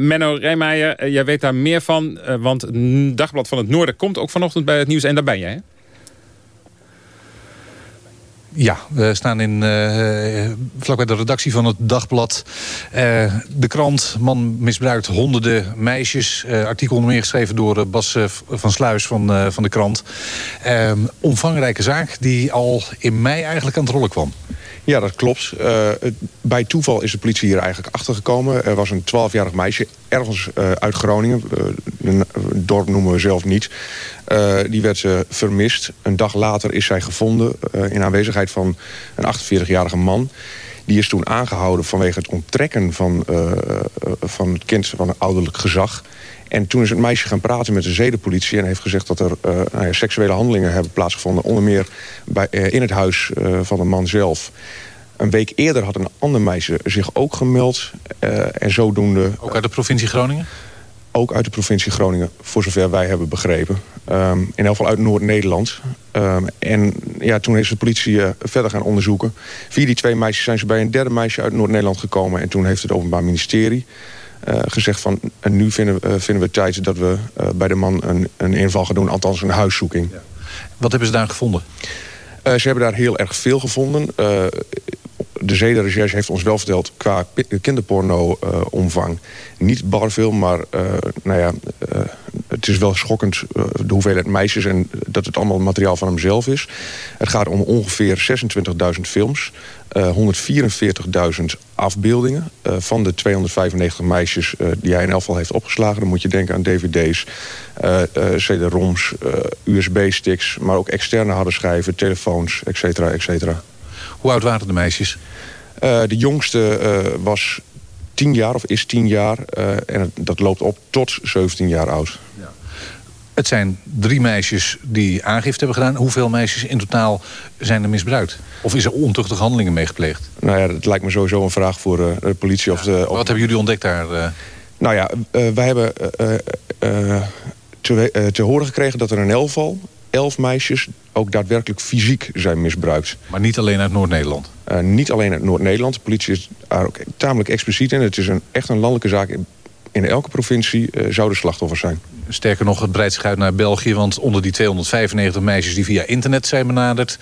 Menno Rijmeijer. eh, jij weet daar meer van, eh, want Dagblad van het Noorden... komt ook vanochtend bij het nieuws en daar ben jij, hè? Ja, we staan in, uh, vlakbij de redactie van het Dagblad. Uh, de krant, man misbruikt honderden meisjes. Uh, artikel onder meer geschreven door Bas van Sluis van, van de krant. omvangrijke zaak die al in mei eigenlijk aan het rollen kwam. Ja, dat klopt. Het, bij toeval is de politie hier eigenlijk achtergekomen. Er was een 12-jarig meisje, ergens uh, uit Groningen. Uh, een dorp noemen we zelf niet. die werd vermist. Een dag later is zij gevonden in aanwezigheid van een 48-jarige man. Die is toen aangehouden vanwege het onttrekken van, van het kind van een ouderlijk gezag. En toen is het meisje gaan praten met de zedenpolitie... en heeft gezegd dat er uh, nou ja, seksuele handelingen hebben plaatsgevonden. Onder meer bij, uh, in het huis uh, van de man zelf. Een week eerder had een ander meisje zich ook gemeld. en zodoende... Ook uit de provincie Groningen? Ook uit de provincie Groningen, voor zover wij hebben begrepen. Um, in elk geval uit Noord-Nederland. Um, en ja, toen is de politie verder gaan onderzoeken. Via die twee meisjes zijn ze bij een derde meisje uit Noord-Nederland gekomen. En toen heeft het Openbaar Ministerie... Uh, gezegd van en nu vinden, uh, vinden we tijd dat we uh, bij de man een, een inval gaan doen, althans een huiszoeking. Ja. Wat hebben ze daar gevonden? ze hebben daar heel erg veel gevonden. De zedenrecherche heeft ons wel verteld qua kinderporno-omvang. Niet bar veel, maar nou ja, het is wel schokkend de hoeveelheid meisjes... en dat het allemaal materiaal van hemzelf is. Het gaat om ongeveer 26.000 films. Uh, 144.000 afbeeldingen van de 295 meisjes die hij in elk geval heeft opgeslagen. Dan moet je denken aan dvd's, cd-roms, usb-sticks... maar ook externe harde schijven, telefoons, et cetera, et cetera. Hoe oud waren de meisjes? de jongste was 10 jaar of is 10 jaar en het, dat loopt op tot 17 jaar oud. Ja. Het zijn drie meisjes die aangifte hebben gedaan. Hoeveel meisjes in totaal zijn er misbruikt? Of is er ontuchtige handelingen mee gepleegd? Nou ja, dat lijkt me sowieso een vraag voor de politie. Ja. Of de, Wat hebben jullie ontdekt daar? Nou ja, wij hebben te, te, horen gekregen dat er elk geval elf meisjes ook daadwerkelijk fysiek zijn misbruikt. Maar niet alleen uit Noord-Nederland? niet alleen uit Noord-Nederland. De politie is daar ook tamelijk expliciet in. Het is een, echt een landelijke zaak. In, elke provincie zouden slachtoffers zijn. Sterker nog, het breidt zich uit naar België. Want onder die 295 meisjes die via internet zijn benaderd...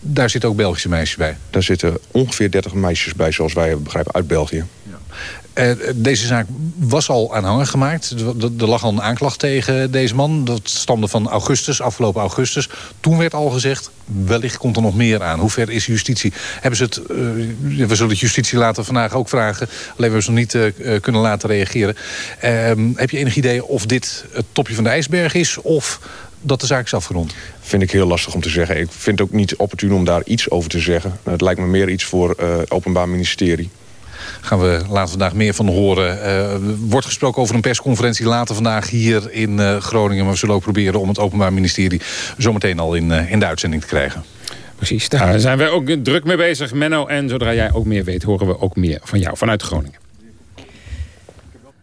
daar zitten ook Belgische meisjes bij. Daar zitten ongeveer 30 meisjes bij, zoals wij begrijpen, uit België. Uh, deze zaak was al aanhangig gemaakt. Er lag al een aanklacht tegen deze man. Dat stamde van augustus, afgelopen augustus. Toen werd al gezegd, wellicht komt er nog meer aan. Hoe ver is justitie? Hebben ze het, uh, we zullen het justitie later vandaag ook vragen. Alleen we ze nog niet uh, kunnen laten reageren. Ehm, heb je enig idee of dit het topje van de ijsberg is... of dat de zaak is afgerond? Vind ik heel lastig om te zeggen. Ik vind het ook niet opportun om daar iets over te zeggen. Het lijkt me meer iets voor het Openbaar Ministerie gaan we later vandaag meer van horen. Er uh, wordt gesproken over een persconferentie later vandaag hier in uh, Groningen. Maar we zullen ook proberen om het Openbaar Ministerie zometeen al in, uh, in de uitzending te krijgen. Precies, daar zijn wij ook druk mee bezig, Menno. En zodra jij ook meer weet, horen we ook meer van jou vanuit Groningen.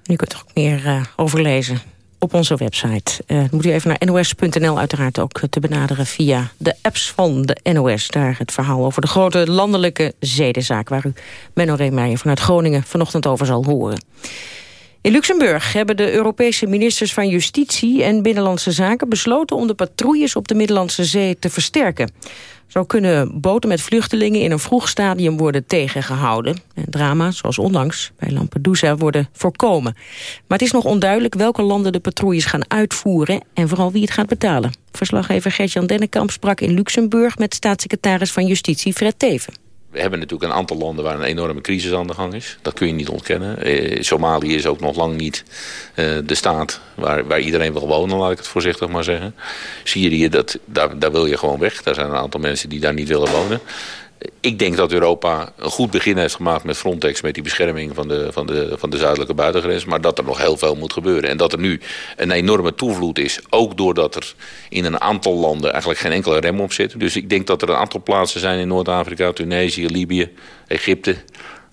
Je kunt er ook meer overlezen op onze website. Uh, moet u even naar nos.nl uiteraard ook te benaderen via de apps van de NOS. Daar het verhaal over de grote landelijke zedenzaak... waar u Menno Reemeijer vanuit Groningen vanochtend over zal horen. In Luxemburg hebben de Europese ministers van Justitie en Binnenlandse Zaken besloten om de patrouilles op de Middellandse Zee te versterken. Zo kunnen boten met vluchtelingen in een vroeg stadium worden tegengehouden. En drama's, zoals onlangs bij Lampedusa, worden voorkomen. Maar het is nog onduidelijk welke landen de patrouilles gaan uitvoeren... en vooral wie het gaat betalen. Verslaggever Gert-Jan Dennekamp sprak in Luxemburg... met staatssecretaris van Justitie Fred Teven. We hebben natuurlijk een aantal landen waar een enorme crisis aan de gang is. Dat kun je niet ontkennen. Eh, Somalië is ook nog lang niet eh, de staat waar, waar iedereen wil wonen, laat ik het voorzichtig maar zeggen. Syrië, dat, daar, daar wil je gewoon weg. Daar zijn een aantal mensen die daar niet willen wonen. Ik denk dat Europa een goed begin heeft gemaakt met Frontex... met die bescherming van de, van, de, van de zuidelijke buitengrens. Maar dat er nog heel veel moet gebeuren. En dat er nu een enorme toevloed is. Ook doordat er in een aantal landen eigenlijk geen enkele rem op zit. Dus ik denk dat er een aantal plaatsen zijn in Noord-Afrika... Tunesië, Libië, Egypte...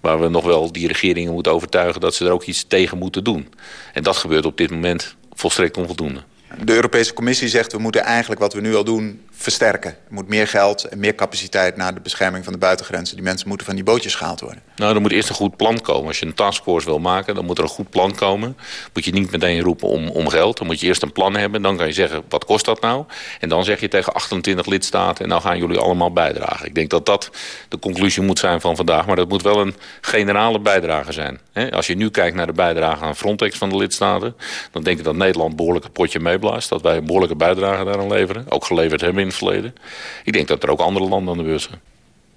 waar we nog wel die regeringen moeten overtuigen... dat ze er ook iets tegen moeten doen. En dat gebeurt op dit moment volstrekt onvoldoende. De Europese Commissie zegt we moeten eigenlijk wat we nu al doen versterken. Er moet meer geld en meer capaciteit naar de bescherming van de buitengrenzen. Die mensen moeten van die bootjes gehaald worden. Nou, er moet eerst een goed plan komen. Als je een taskforce wil maken, dan moet er een goed plan komen. Moet je niet meteen roepen om, om geld. Dan moet je eerst een plan hebben. Dan kan je zeggen, wat kost dat nou? En dan zeg je tegen 28 lidstaten, en nou gaan jullie allemaal bijdragen. Ik denk dat dat de conclusie moet zijn van vandaag. Maar dat moet wel een generale bijdrage zijn. Als je nu kijkt naar de bijdrage aan Frontex van de lidstaten... dan denk ik dat Nederland behoorlijk een potje Dat wij een behoorlijke bijdrage daaraan leveren. Ook geleverd hebben in het verleden. Ik denk dat er ook andere landen aan de beurt zijn.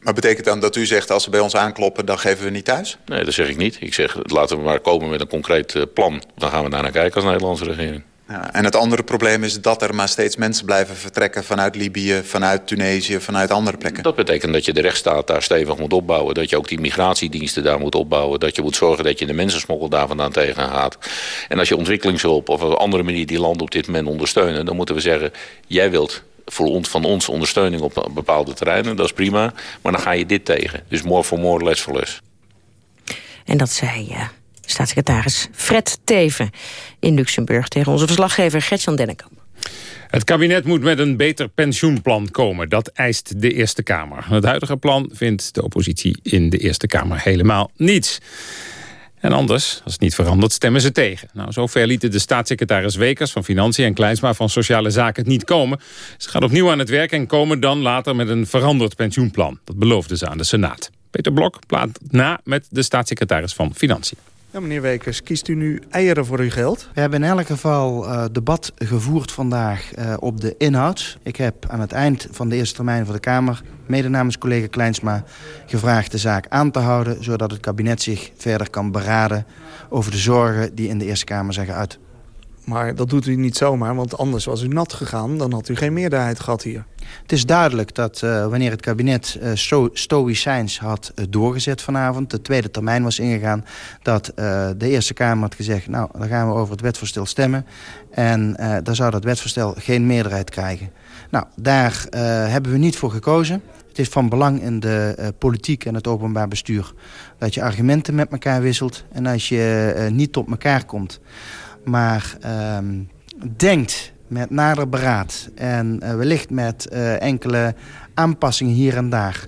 Maar betekent dan dat u zegt, als ze bij ons aankloppen, dan geven we niet thuis? Nee, dat zeg ik niet. Ik zeg, laten we maar komen met een concreet uh, plan. Dan gaan we daar naar kijken als Nederlandse regering. Ja, en het andere probleem is dat er maar steeds mensen blijven vertrekken... vanuit Libië, vanuit Tunesië, vanuit andere plekken. Dat betekent dat je de rechtsstaat daar stevig moet opbouwen. Dat je ook die migratiediensten daar moet opbouwen. Dat je moet zorgen dat je de mensensmokkel daar vandaan tegengaat. En als je ontwikkelingshulp of op een andere manier die landen op dit moment ondersteunen... dan moeten we zeggen, jij wilt voor ons, van ons ondersteuning op bepaalde terreinen. Dat is prima. Maar dan ga je dit tegen. Dus more for more, less for less. En dat zei uh, staatssecretaris Fred Teven in Luxemburg... tegen onze verslaggever Gertjan Dennekamp. Het kabinet moet met een beter pensioenplan komen. Dat eist de Eerste Kamer. Het huidige plan vindt de oppositie in de Eerste Kamer helemaal niets. En anders, als het niet verandert, stemmen ze tegen. Nou, zover lieten de staatssecretaris Wekers van Financiën en Kleinsma van Sociale Zaken het niet komen. Ze gaan opnieuw aan het werk en komen dan later met een veranderd pensioenplan. Dat beloofden ze aan de Senaat. Peter Blok plaat na met de staatssecretaris van Financiën. Meneer Wekers, kiest u nu eieren voor uw geld? We hebben in elk geval uh, debat gevoerd vandaag uh, op de inhoud. Ik heb aan het eind van de eerste termijn voor de Kamer... mede namens collega Kleinsma gevraagd de zaak aan te houden... zodat het kabinet zich verder kan beraden over de zorgen die in de Eerste Kamer zijn geuit. Maar dat doet u niet zomaar, want anders was u nat gegaan. Dan had u geen meerderheid gehad hier. Het is duidelijk dat uh, wanneer het kabinet uh, sto stoïcijns had uh, doorgezet vanavond... de tweede termijn was ingegaan... dat de Eerste Kamer had gezegd... nou, dan gaan we over het wetvoorstel stemmen... en dan zou dat wetvoorstel geen meerderheid krijgen. Nou, daar hebben we niet voor gekozen. Het is van belang in de politiek en het openbaar bestuur... dat je argumenten met elkaar wisselt... en als je niet tot elkaar komt maar ehm, denkt met nader beraad en uh, wellicht met uh, enkele aanpassingen hier en daar...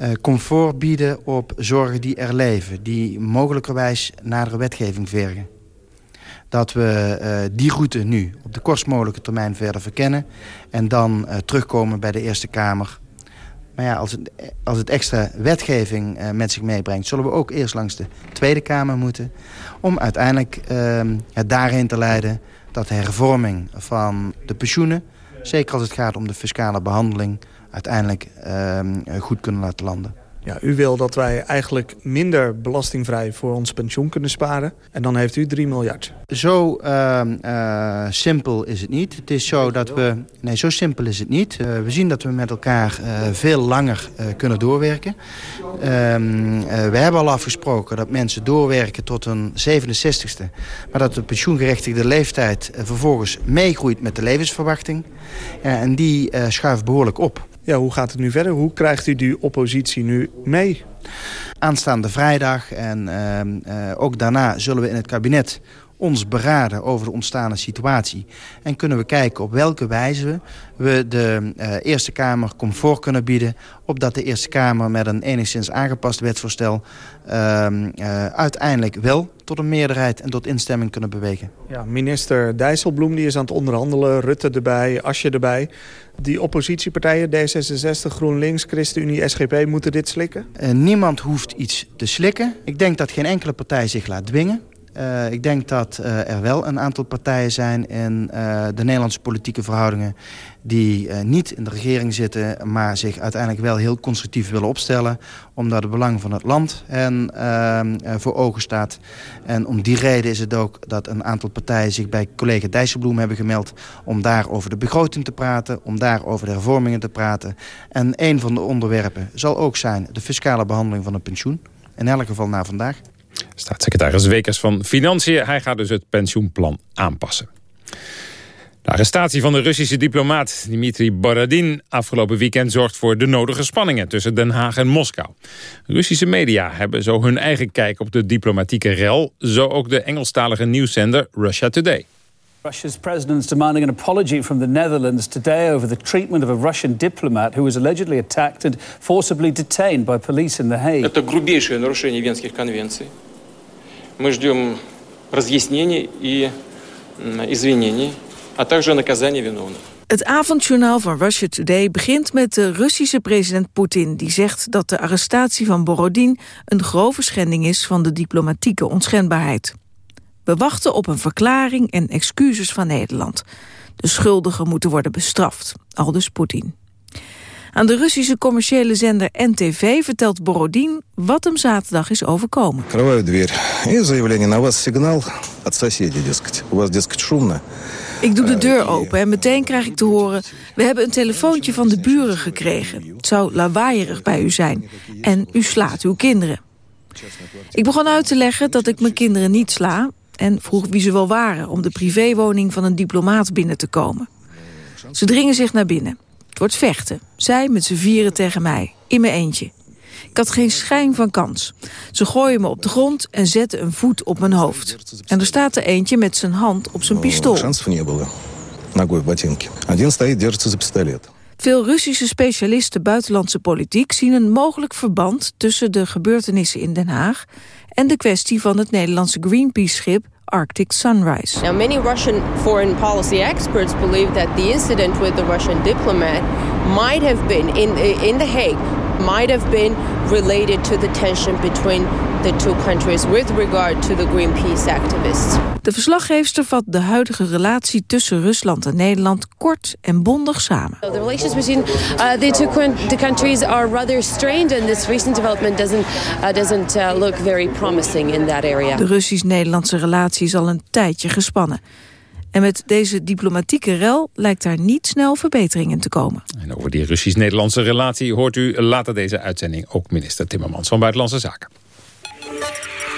Uh, comfort bieden op zorgen die er leven... die mogelijkerwijs nadere wetgeving vergen. Dat we die route nu op de kortst mogelijke termijn verder verkennen... en dan terugkomen bij de Eerste Kamer... Maar ja, als het, als het extra wetgeving uh, met zich meebrengt... zullen we ook eerst langs de Tweede Kamer moeten... om uiteindelijk uh, het daarheen te leiden dat de hervorming van de pensioenen... zeker als het gaat om de fiscale behandeling... uiteindelijk uh, goed kunnen laten landen. Ja, u wil dat wij eigenlijk minder belastingvrij voor ons pensioen kunnen sparen. En dan heeft u 3 miljard. Zo uh, uh, simpel is het niet. Het is zo dat we... Nee, zo simpel is het niet. Uh, we zien dat we met elkaar veel langer kunnen doorwerken. Ehm, we hebben al afgesproken dat mensen doorwerken tot hun 67ste. Maar dat de pensioengerechtigde leeftijd vervolgens meegroeit met de levensverwachting. en die schuift behoorlijk op. Ja, hoe gaat het nu verder? Hoe krijgt u die oppositie nu mee? Aanstaande vrijdag en uh, uh, ook daarna zullen we in het kabinet ons beraden over de ontstane situatie. En kunnen we kijken op welke wijze we de uh, Eerste Kamer comfort kunnen bieden... opdat de Eerste Kamer met een enigszins aangepast wetsvoorstel... Uh, uh, uiteindelijk wel tot een meerderheid en tot instemming kunnen bewegen. Ja, minister Dijsselbloem die is aan het onderhandelen, Rutte erbij, Asje erbij. Die oppositiepartijen, D66, GroenLinks, ChristenUnie, SGP, moeten dit slikken? Uh, niemand hoeft iets te slikken. Ik denk dat geen enkele partij zich laat dwingen. Uh, ik denk dat uh, er wel een aantal partijen zijn in uh, de Nederlandse politieke verhoudingen... die niet in de regering zitten, maar zich uiteindelijk wel heel constructief willen opstellen... omdat het belang van het land en, voor ogen staat. En om die reden is het ook dat een aantal partijen zich bij collega Dijsselbloem hebben gemeld... om daar over de begroting te praten, om daar over de hervormingen te praten. En een van de onderwerpen zal ook zijn de fiscale behandeling van het pensioen. In elk geval na vandaag. Staatssecretaris Wekers van Financiën. Hij gaat dus het pensioenplan aanpassen. De arrestatie van de Russische diplomaat Dmitri Borodin afgelopen weekend zorgt voor de nodige spanningen tussen Den Haag en Moskou. Russische media hebben zo hun eigen kijk op de diplomatieke rel, zo ook de Engelstalige nieuwszender Russia Today. Russia's president is demanding an apology from the Netherlands today over the treatment of a Russian diplomat who was allegedly attacked and forcibly detained by police in The Hague. Это грубейшее нарушение Венских конвенций. Мы ждем разъяснений и извинений, а также наказания виновных. Het avondjournaal van Russia Today begint met de Russische president Poetin... die zegt dat de arrestatie van Borodin een grove schending is... van de diplomatieke onschendbaarheid. We wachten op een verklaring en excuses van Nederland. De schuldigen moeten worden bestraft, aldus Poetin. Aan de Russische commerciële zender NTV vertelt Borodin wat hem zaterdag is overkomen. Ik doe de deur open en meteen krijg ik te horen... we hebben een telefoontje van de buren gekregen. Het zou lawaaierig bij u zijn. En u slaat uw kinderen. Ik begon uit te leggen dat ik mijn kinderen niet sla... en vroeg wie ze wel waren om de privéwoning van een diplomaat binnen te komen. Ze dringen zich naar binnen. Het wordt vechten. Zij met z'n vieren tegen mij. In mijn eentje. Ik had geen schijn van kans. Ze gooien me op de grond en zetten een voet op mijn hoofd. En er staat er eentje met zijn hand op zijn pistool. Veel Russische specialisten buitenlandse politiek zien een mogelijk verband tussen de gebeurtenissen in Den Haag en de kwestie van het Nederlandse Greenpeace-schip Arctic Sunrise. Now, many Russian foreign policy experts believe that the incident with the Russian diplomat might have been in in The Hague might have been related to the tension between the two countries with regard to the Greenpeace activists. De verslaggeefster vat de huidige relatie tussen Rusland en Nederland kort en bondig samen. So the relations between uh, the two the countries are rather strained, and this recent development doesn't uh, doesn't uh, look very promising in that area. De Russisch-Nederlandse relatie is al een tijdje gespannen. En met deze diplomatieke rel lijkt daar niet snel verbetering in te komen. En over die Russisch-Nederlandse relatie hoort u later deze uitzending ook minister Timmermans van Buitenlandse Zaken.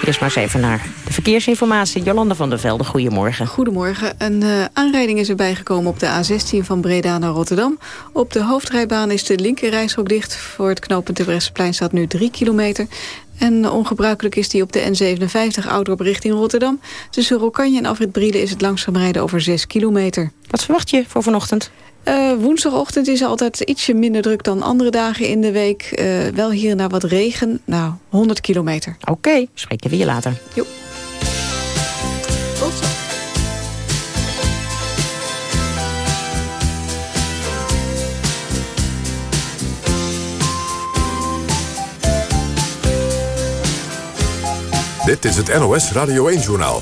Eerst maar eens even naar de verkeersinformatie. Jolanda van der Velde, goedemorgen. Goedemorgen. Een uh, aanrijding is erbij gekomen op de A16 van Breda naar Rotterdam. Op de hoofdrijbaan is de linkerrijstrook dicht. Voor het knooppunt Terbrechtseplein staat nu 3 kilometer. En ongebruikelijk is die op de N57 Oudorp richting Rotterdam. Tussen Rokanje en Afrit Brielen is het langzaam rijden over 6 kilometer. Wat verwacht je voor vanochtend? Uh, woensdagochtend is altijd ietsje minder druk dan andere dagen in de week. Uh, wel hier en daar wat regen. Nou, 100 kilometer. Oké, okay, spreken we je later. Jo. Dit is het NOS Radio 1-journaal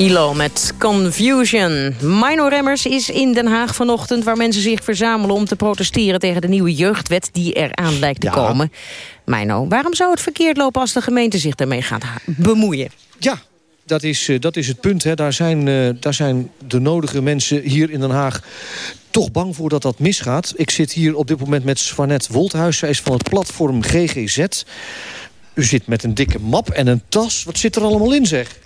ILO met Confusion. Mino Remmers is in Den Haag vanochtend... waar mensen zich verzamelen om te protesteren... tegen de nieuwe jeugdwet die eraan lijkt te ja. komen. Mino, waarom zou het verkeerd lopen als de gemeente zich daarmee gaat bemoeien? Ja, dat is, dat is het punt. Hè. Daar, zijn, uh, daar zijn de nodige mensen hier in Den Haag toch bang voor dat dat misgaat. Ik zit hier op dit moment met Swanet Wolthuis. Zij is van het platform GGZ. U zit met een dikke map en een tas. Wat zit er allemaal in, zeg?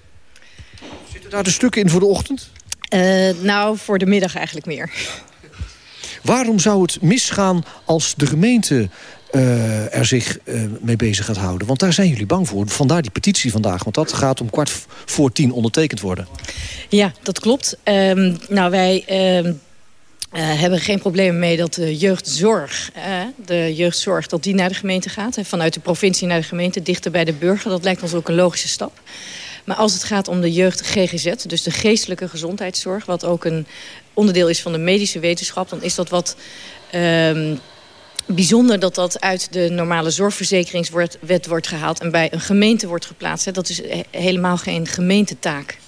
Daar de stukken in voor de ochtend? Uh, nou, voor de middag eigenlijk meer. Waarom zou het misgaan als de gemeente uh, er zich uh, mee bezig gaat houden? Want daar zijn jullie bang voor. Vandaar die petitie vandaag. Want dat gaat om kwart voor tien ondertekend worden. Ja, dat klopt. Um, nou, wij... Um uh, hebben geen problemen mee dat de jeugdzorg, uh, de jeugdzorg, dat die naar de gemeente gaat. Hè, vanuit de provincie naar de gemeente, dichter bij de burger. Dat lijkt ons ook een logische stap. Maar als het gaat om de jeugd GGZ, dus de geestelijke gezondheidszorg... wat ook een onderdeel is van de medische wetenschap... dan is dat wat um, bijzonder dat dat uit de normale zorgverzekeringswet wordt gehaald... en bij een gemeente wordt geplaatst. Dat is helemaal geen gemeentetaak.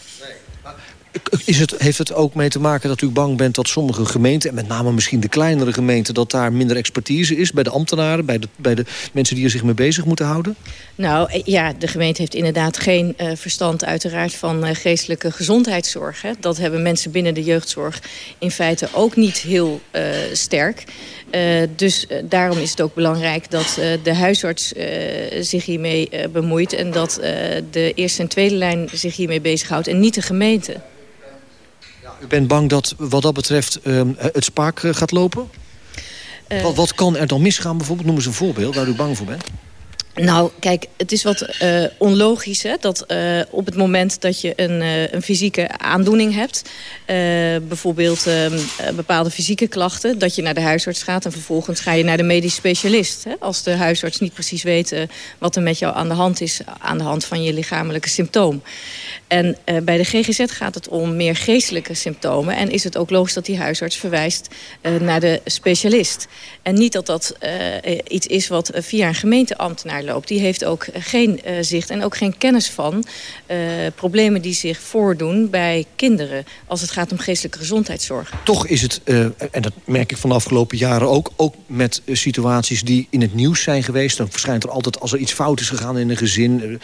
Is het, heeft het ook mee te maken dat u bang bent dat sommige gemeenten... en met name misschien de kleinere gemeenten... dat daar minder expertise is bij de ambtenaren... bij de, bij de mensen die er zich mee bezig moeten houden? Nou eh, ja, de gemeente heeft inderdaad geen uh, verstand uiteraard... van uh, geestelijke gezondheidszorg. Hè. Dat hebben mensen binnen de jeugdzorg in feite ook niet heel uh, sterk. Dus daarom is het ook belangrijk dat de huisarts zich hiermee bemoeit... en dat de eerste en tweede lijn zich hiermee bezighoudt en niet de gemeente. U bent bang dat wat dat betreft ehm, het spaak gaat lopen? Wat, wat, kan er dan misgaan bijvoorbeeld? Noem eens een voorbeeld waar u bang voor bent. Nou, kijk, het is wat uh, onlogisch hè, dat uh, op het moment dat je een, uh, een fysieke aandoening hebt... bijvoorbeeld bepaalde fysieke klachten... dat je naar de huisarts gaat en vervolgens ga je naar de medisch specialist. Hè, als de huisarts niet precies weet wat er met jou aan de hand is... aan de hand van je lichamelijke symptoom. En bij de GGZ gaat het om meer geestelijke symptomen... en is het ook logisch dat die huisarts verwijst naar de specialist. En niet dat dat iets is wat via een gemeenteambtenaar loopt... die heeft ook geen zicht en ook geen kennis van problemen die zich voordoen bij kinderen... als het gaat om geestelijke gezondheidszorg. Toch is het, en dat merk ik van de afgelopen jaren ook... ook met situaties die in het nieuws zijn geweest... dan verschijnt er altijd als er iets fout is gegaan in een gezin...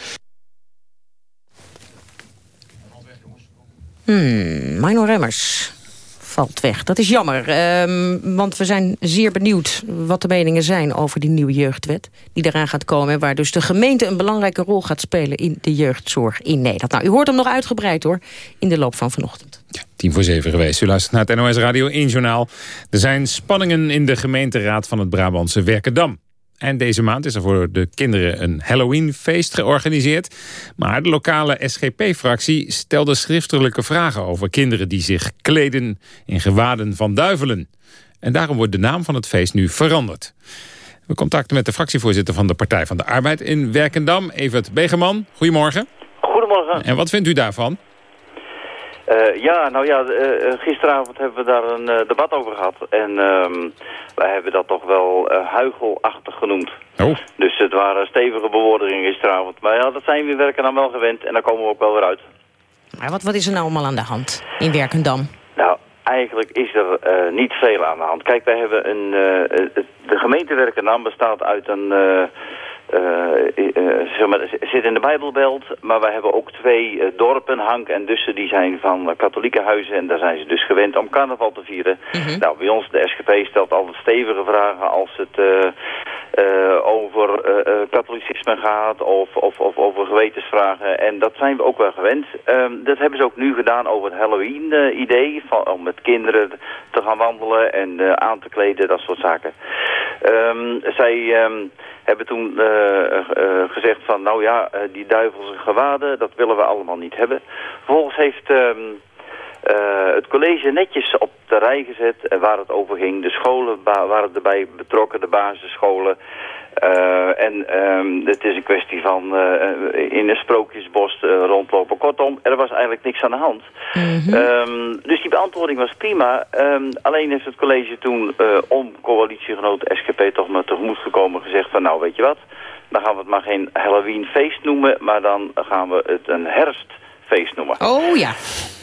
Hmm, Mino Remmers valt weg. Dat is jammer, um, want we zijn zeer benieuwd wat de meningen zijn over die nieuwe jeugdwet die eraan gaat komen. Waar dus de gemeente een belangrijke rol gaat spelen in de jeugdzorg in Nederland. Nou, u hoort hem nog uitgebreid hoor, in de loop van vanochtend. Ja, tien voor zeven geweest. U luistert naar het NOS Radio 1 Journaal. Er zijn spanningen in de gemeenteraad van het Brabantse Werkendam. En deze maand is er voor de kinderen een Halloweenfeest georganiseerd. Maar de lokale SGP-fractie stelde schriftelijke vragen over kinderen die zich kleden in gewaden van duivelen. En daarom wordt de naam van het feest nu veranderd. We contacten met de fractievoorzitter van de Partij van de Arbeid in Werkendam, Evert Begeman. Goedemorgen. Goedemorgen. En wat vindt u daarvan? Uh, ja, nou ja, uh, gisteravond hebben we daar een uh, debat over gehad. En uh, wij hebben dat toch wel huigelachtig genoemd. Oh. Dus het waren stevige bewoordingen gisteravond. Maar ja, dat zijn we werken dan wel gewend en daar komen we ook wel weer uit. Maar wat, wat is er nou allemaal aan de hand in Werkendam? Nou, eigenlijk is er niet veel aan de hand. Kijk, wij hebben een... de gemeente Werkendam bestaat uit een... Uh, uh, zeg maar, zit in de Bijbelbelt, maar wij hebben ook twee dorpen, Hank en Dussen, die zijn van katholieke huizen en daar zijn ze dus gewend om carnaval te vieren. Mm -hmm. Nou, bij ons, de SGP stelt altijd stevige vragen als het over katholicisme gaat of, of, of, over gewetensvragen en dat zijn we ook wel gewend. Um, dat hebben ze ook nu gedaan over het Halloween-idee, om met kinderen te gaan wandelen en aan te kleden, dat soort zaken. Um, zij... Um, hebben toen uh, uh, gezegd van, nou ja, die duivelse gewaden, dat willen we allemaal niet hebben. Vervolgens heeft um, het college netjes op de rij gezet waar het over ging. De scholen waren erbij betrokken, de basisscholen. Uh, en um, het is een kwestie van uh, in een sprookjesbos uh, rondlopen. Kortom, er was eigenlijk niks aan de hand. Mm -hmm. um, dus die beantwoording was prima. Um, alleen heeft het college toen om coalitiegenoot SGP toch maar tegemoet gekomen gezegd van nou weet je wat. Dan gaan we het maar geen Halloween feest noemen, maar dan gaan we het een herfst feest noemen. Oh ja,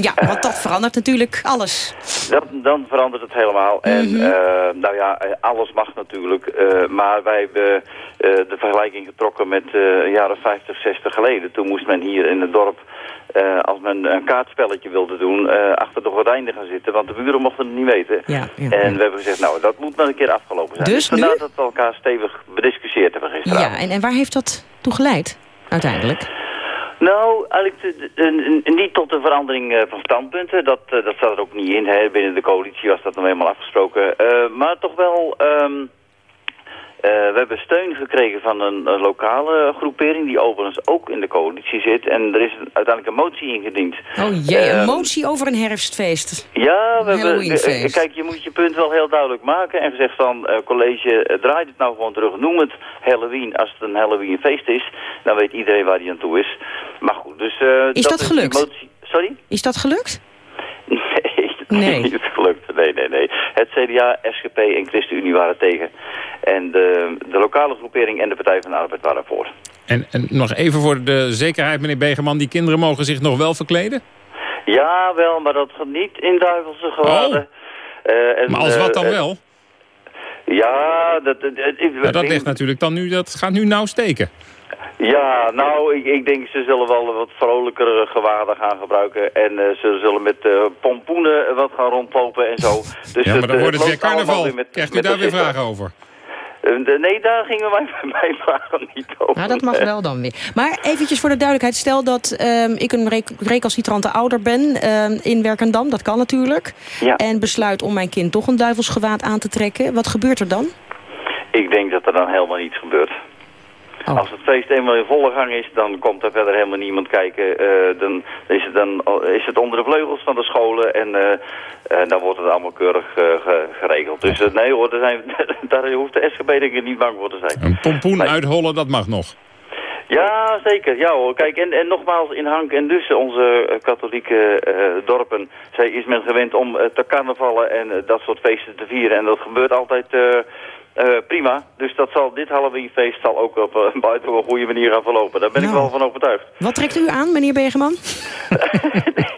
ja want dat verandert natuurlijk alles. Dat, dan verandert het helemaal. Mm -hmm. En uh, nou ja, alles mag natuurlijk. Uh, maar wij hebben uh, de vergelijking getrokken met jaren 50, 60 geleden. Toen moest men hier in het dorp, als men een kaartspelletje wilde doen, achter de gordijnen gaan zitten. Want de buren mochten het niet weten. Ja, ja, en we hebben gezegd, nou dat moet maar een keer afgelopen zijn. Dus, dus vandaar dat we elkaar stevig bediscussieerd hebben gisteravond. Ja, en, en waar heeft dat toe geleid uiteindelijk? Nou, eigenlijk niet tot een verandering van standpunten. Dat, dat staat er ook niet in. Hè. Binnen de coalitie was dat nog helemaal afgesproken. Uh, maar toch wel... Um, Eh, we hebben steun gekregen van een, een, lokale groepering... die overigens ook in de coalitie zit. En er is uiteindelijk een motie ingediend. Oh jee, een ehm, motie over een herfstfeest. Ja, we hebben, uh, kijk, je moet je punt wel heel duidelijk maken. En gezegd van, college, draait het nou gewoon terug. Noem het Halloween als het een Halloweenfeest is. Dan weet iedereen waar die aan toe is. Maar goed, dus... is dat, dat gelukt? Motie... Sorry? Is dat gelukt? Nee, nee. niet gelukt. Nee, nee, nee. Het CDA, SGP en ChristenUnie waren tegen. En de, de lokale groepering en de Partij van de Arbeid waren voor. En, en nog even voor de zekerheid, meneer Begeman, die kinderen mogen zich nog wel verkleden? Ja, wel, maar dat gaat niet in duivelse gewaden. Oh. Uh, maar als wat dan uh, wel? Ja, dat... dat, ja, dat ligt natuurlijk dan nu, dat gaat nu nauw steken. Ja, nou, ik, ik, denk ze zullen wel wat vrolijkere gewaden gaan gebruiken. En uh, ze zullen met uh, pompoenen wat gaan rondlopen en zo. Dus ja, maar dan wordt het weer carnaval. Met, Krijgt u daar weer vragen over? Nee, daar gingen wij mijn vragen niet over. Nou, dat mag wel dan weer. Maar eventjes voor de duidelijkheid. Stel dat um, ik een rec recalcitrante ouder ben um, in Werkendam. Dat kan natuurlijk. Ja. En besluit om mijn kind toch een duivelsgewaad aan te trekken. Wat gebeurt er dan? Ik denk dat er dan helemaal niets gebeurt. Oh. Als het feest eenmaal in volle gang is, dan komt er verder helemaal niemand kijken. Uh, dan, is het dan is het onder de vleugels van de scholen en uh, dan wordt het allemaal keurig geregeld. Dus nee hoor, daar, zijn, daar hoeft de SGB denk ik niet bang voor te zijn. Een pompoen uithollen, dat mag nog. Ja, zeker. Ja hoor. Kijk, en, en nogmaals, in Hank en dus onze katholieke uh, dorpen... zij is men gewend om uh, te carnavallen en dat soort feesten te vieren. En dat gebeurt altijd uh, prima. Dus dat zal, dit Halloweenfeest zal ook op uh, buiten op een goede manier gaan verlopen. Daar ben ik nou. wel van overtuigd. Wat trekt u aan, meneer Begeman?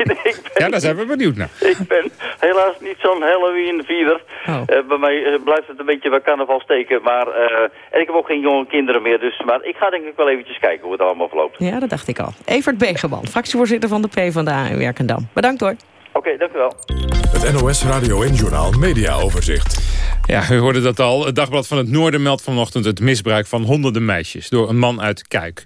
nee, ja, daar zijn we benieuwd naar. Ik ben helaas niet zo'n Halloween-vierder. Oh. Uh, bij mij blijft het een beetje bij carnaval steken. Maar, en ik heb ook geen jonge kinderen meer. Dus, maar ik ga denk ik wel eventjes kijken hoe het allemaal verloopt. Ja, dat dacht ik al. Evert Begeman, fractievoorzitter van de PvdA in Werkendam. Bedankt hoor. Oké, okay, dank u wel. Het NOS Radio en Journal Media Overzicht. Ja, u hoorde dat al. Het Dagblad van het Noorden meldt vanochtend het misbruik van honderden meisjes... door een man uit Kuik.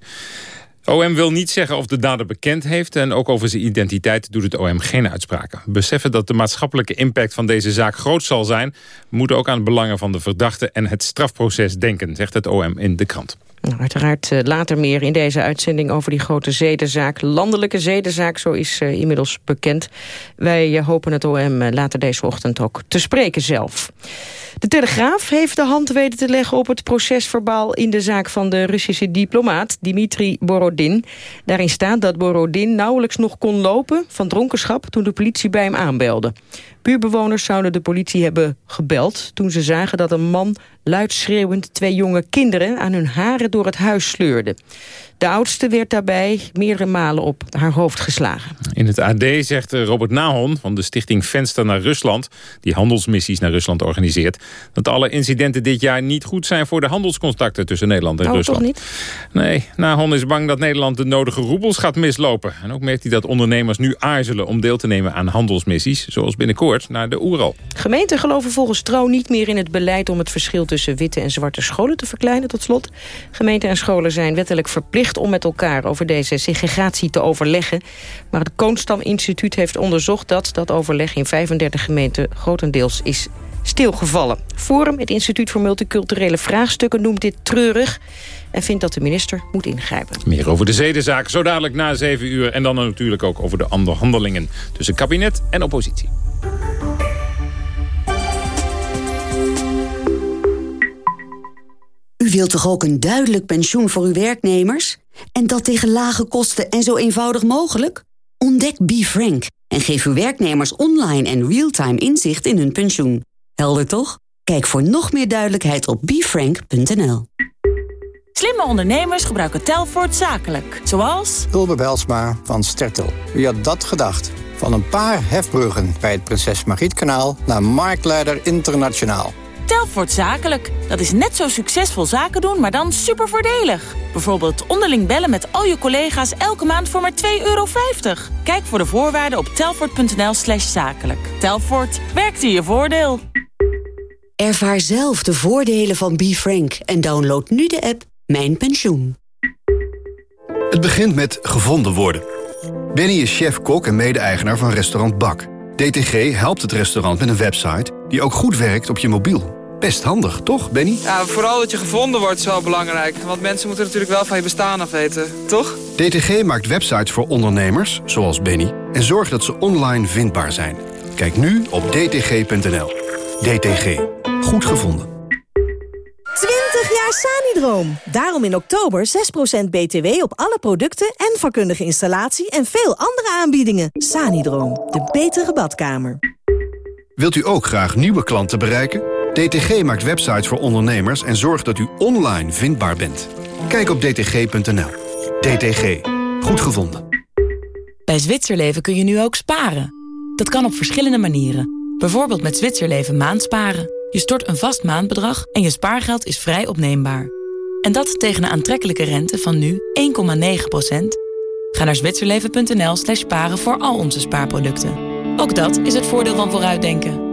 OM wil niet zeggen of de dader bekend heeft... en ook over zijn identiteit doet het OM geen uitspraken. We beseffen dat de maatschappelijke impact van deze zaak groot zal zijn... we moeten ook aan de belangen van de verdachte en het strafproces denken... zegt het OM in de krant. Nou, uiteraard uh, later meer in deze uitzending over die grote zedenzaak. Landelijke zedenzaak, zo is uh, inmiddels bekend. Wij uh, hopen het OM later deze ochtend ook te spreken zelf. De Telegraaf heeft de hand weten te leggen op het procesverbaal... in de zaak van de Russische diplomaat Dimitri Borodin. Daarin staat dat Borodin nauwelijks nog kon lopen van dronkenschap... toen de politie bij hem aanbelde. Buurbewoners zouden de politie hebben gebeld... toen ze zagen dat een man luid schreeuwend twee jonge kinderen... aan hun haren door het huis sleurde. De oudste werd daarbij meerdere malen op haar hoofd geslagen. In het AD zegt eh, Robert Nahon van de stichting Venster naar Rusland... die handelsmissies naar Rusland organiseert... dat alle incidenten dit jaar niet goed zijn voor de handelscontacten... tussen Nederland en oh, Rusland. toch niet? Nee, Nahon is bang dat Nederland de nodige roebels gaat mislopen. En ook merkt hij dat ondernemers nu aarzelen om deel te nemen aan handelsmissies... zoals binnenkort naar de Oeral. Gemeenten geloven volgens Trouw niet meer in het beleid... om het verschil tussen witte en zwarte scholen te verkleinen tot slot. Gemeenten en scholen zijn wettelijk verplicht om met elkaar over deze segregatie te overleggen. Maar het Koonstam Instituut heeft onderzocht dat dat overleg in 35 gemeenten grotendeels is stilgevallen. Forum, het Instituut voor Multiculturele Vraagstukken, noemt dit treurig en vindt dat de minister moet ingrijpen. Meer over de zedenzaak, zo dadelijk na 7 uur. En dan natuurlijk ook over de onderhandelingen tussen kabinet en oppositie. U wilt toch ook een duidelijk pensioen voor uw werknemers? En dat tegen lage kosten en zo eenvoudig mogelijk? Ontdek BeFrank en geef uw werknemers online en real-time inzicht in hun pensioen. Helder toch? Kijk voor nog meer duidelijkheid op befrank.nl. Slimme ondernemers gebruiken Telfort zakelijk. Zoals... Ulbe Belsma van Stertel. Wie had dat gedacht? Van een paar hefbruggen bij het Prinses Margrietkanaal... naar Marktleider Internationaal. Telfort Zakelijk. Dat is net zo succesvol zaken doen, maar dan super voordelig. Bijvoorbeeld onderling bellen met al je collega's elke maand voor maar 2,50 euro. Kijk voor de voorwaarden op telfort.nl slash zakelijk. Telfort, werkt in je voordeel. Ervaar zelf de voordelen van BeFrank en download nu de app Mijn Pensioen. Het begint met gevonden worden. Benny is chef-kok en mede-eigenaar van restaurant Bak. DTG helpt het restaurant met een website die ook goed werkt op je mobiel. Best handig, toch, Benny? Ja, vooral dat je gevonden wordt is wel belangrijk. Want mensen moeten natuurlijk wel van je bestaan af weten, toch? DTG maakt websites voor ondernemers, zoals Benny... en zorgt dat ze online vindbaar zijn. Kijk nu op dtg.nl. DTG. Goed gevonden. 20 jaar Sanidroom. Daarom in oktober 6% BTW op alle producten en vakkundige installatie en veel andere aanbiedingen. Sanidroom, de betere badkamer. Wilt u ook graag nieuwe klanten bereiken? DTG maakt websites voor ondernemers en zorgt dat u online vindbaar bent. Kijk op dtg.nl. DTG. Goed gevonden. Bij Zwitserleven kun je nu ook sparen. Dat kan op verschillende manieren. Bijvoorbeeld met Zwitserleven maandsparen. Je stort een vast maandbedrag en je spaargeld is vrij opneembaar. En dat tegen een aantrekkelijke rente van nu 1,9%. Ga naar zwitserleven.nl slash sparen voor al onze spaarproducten. Ook dat is het voordeel van vooruitdenken.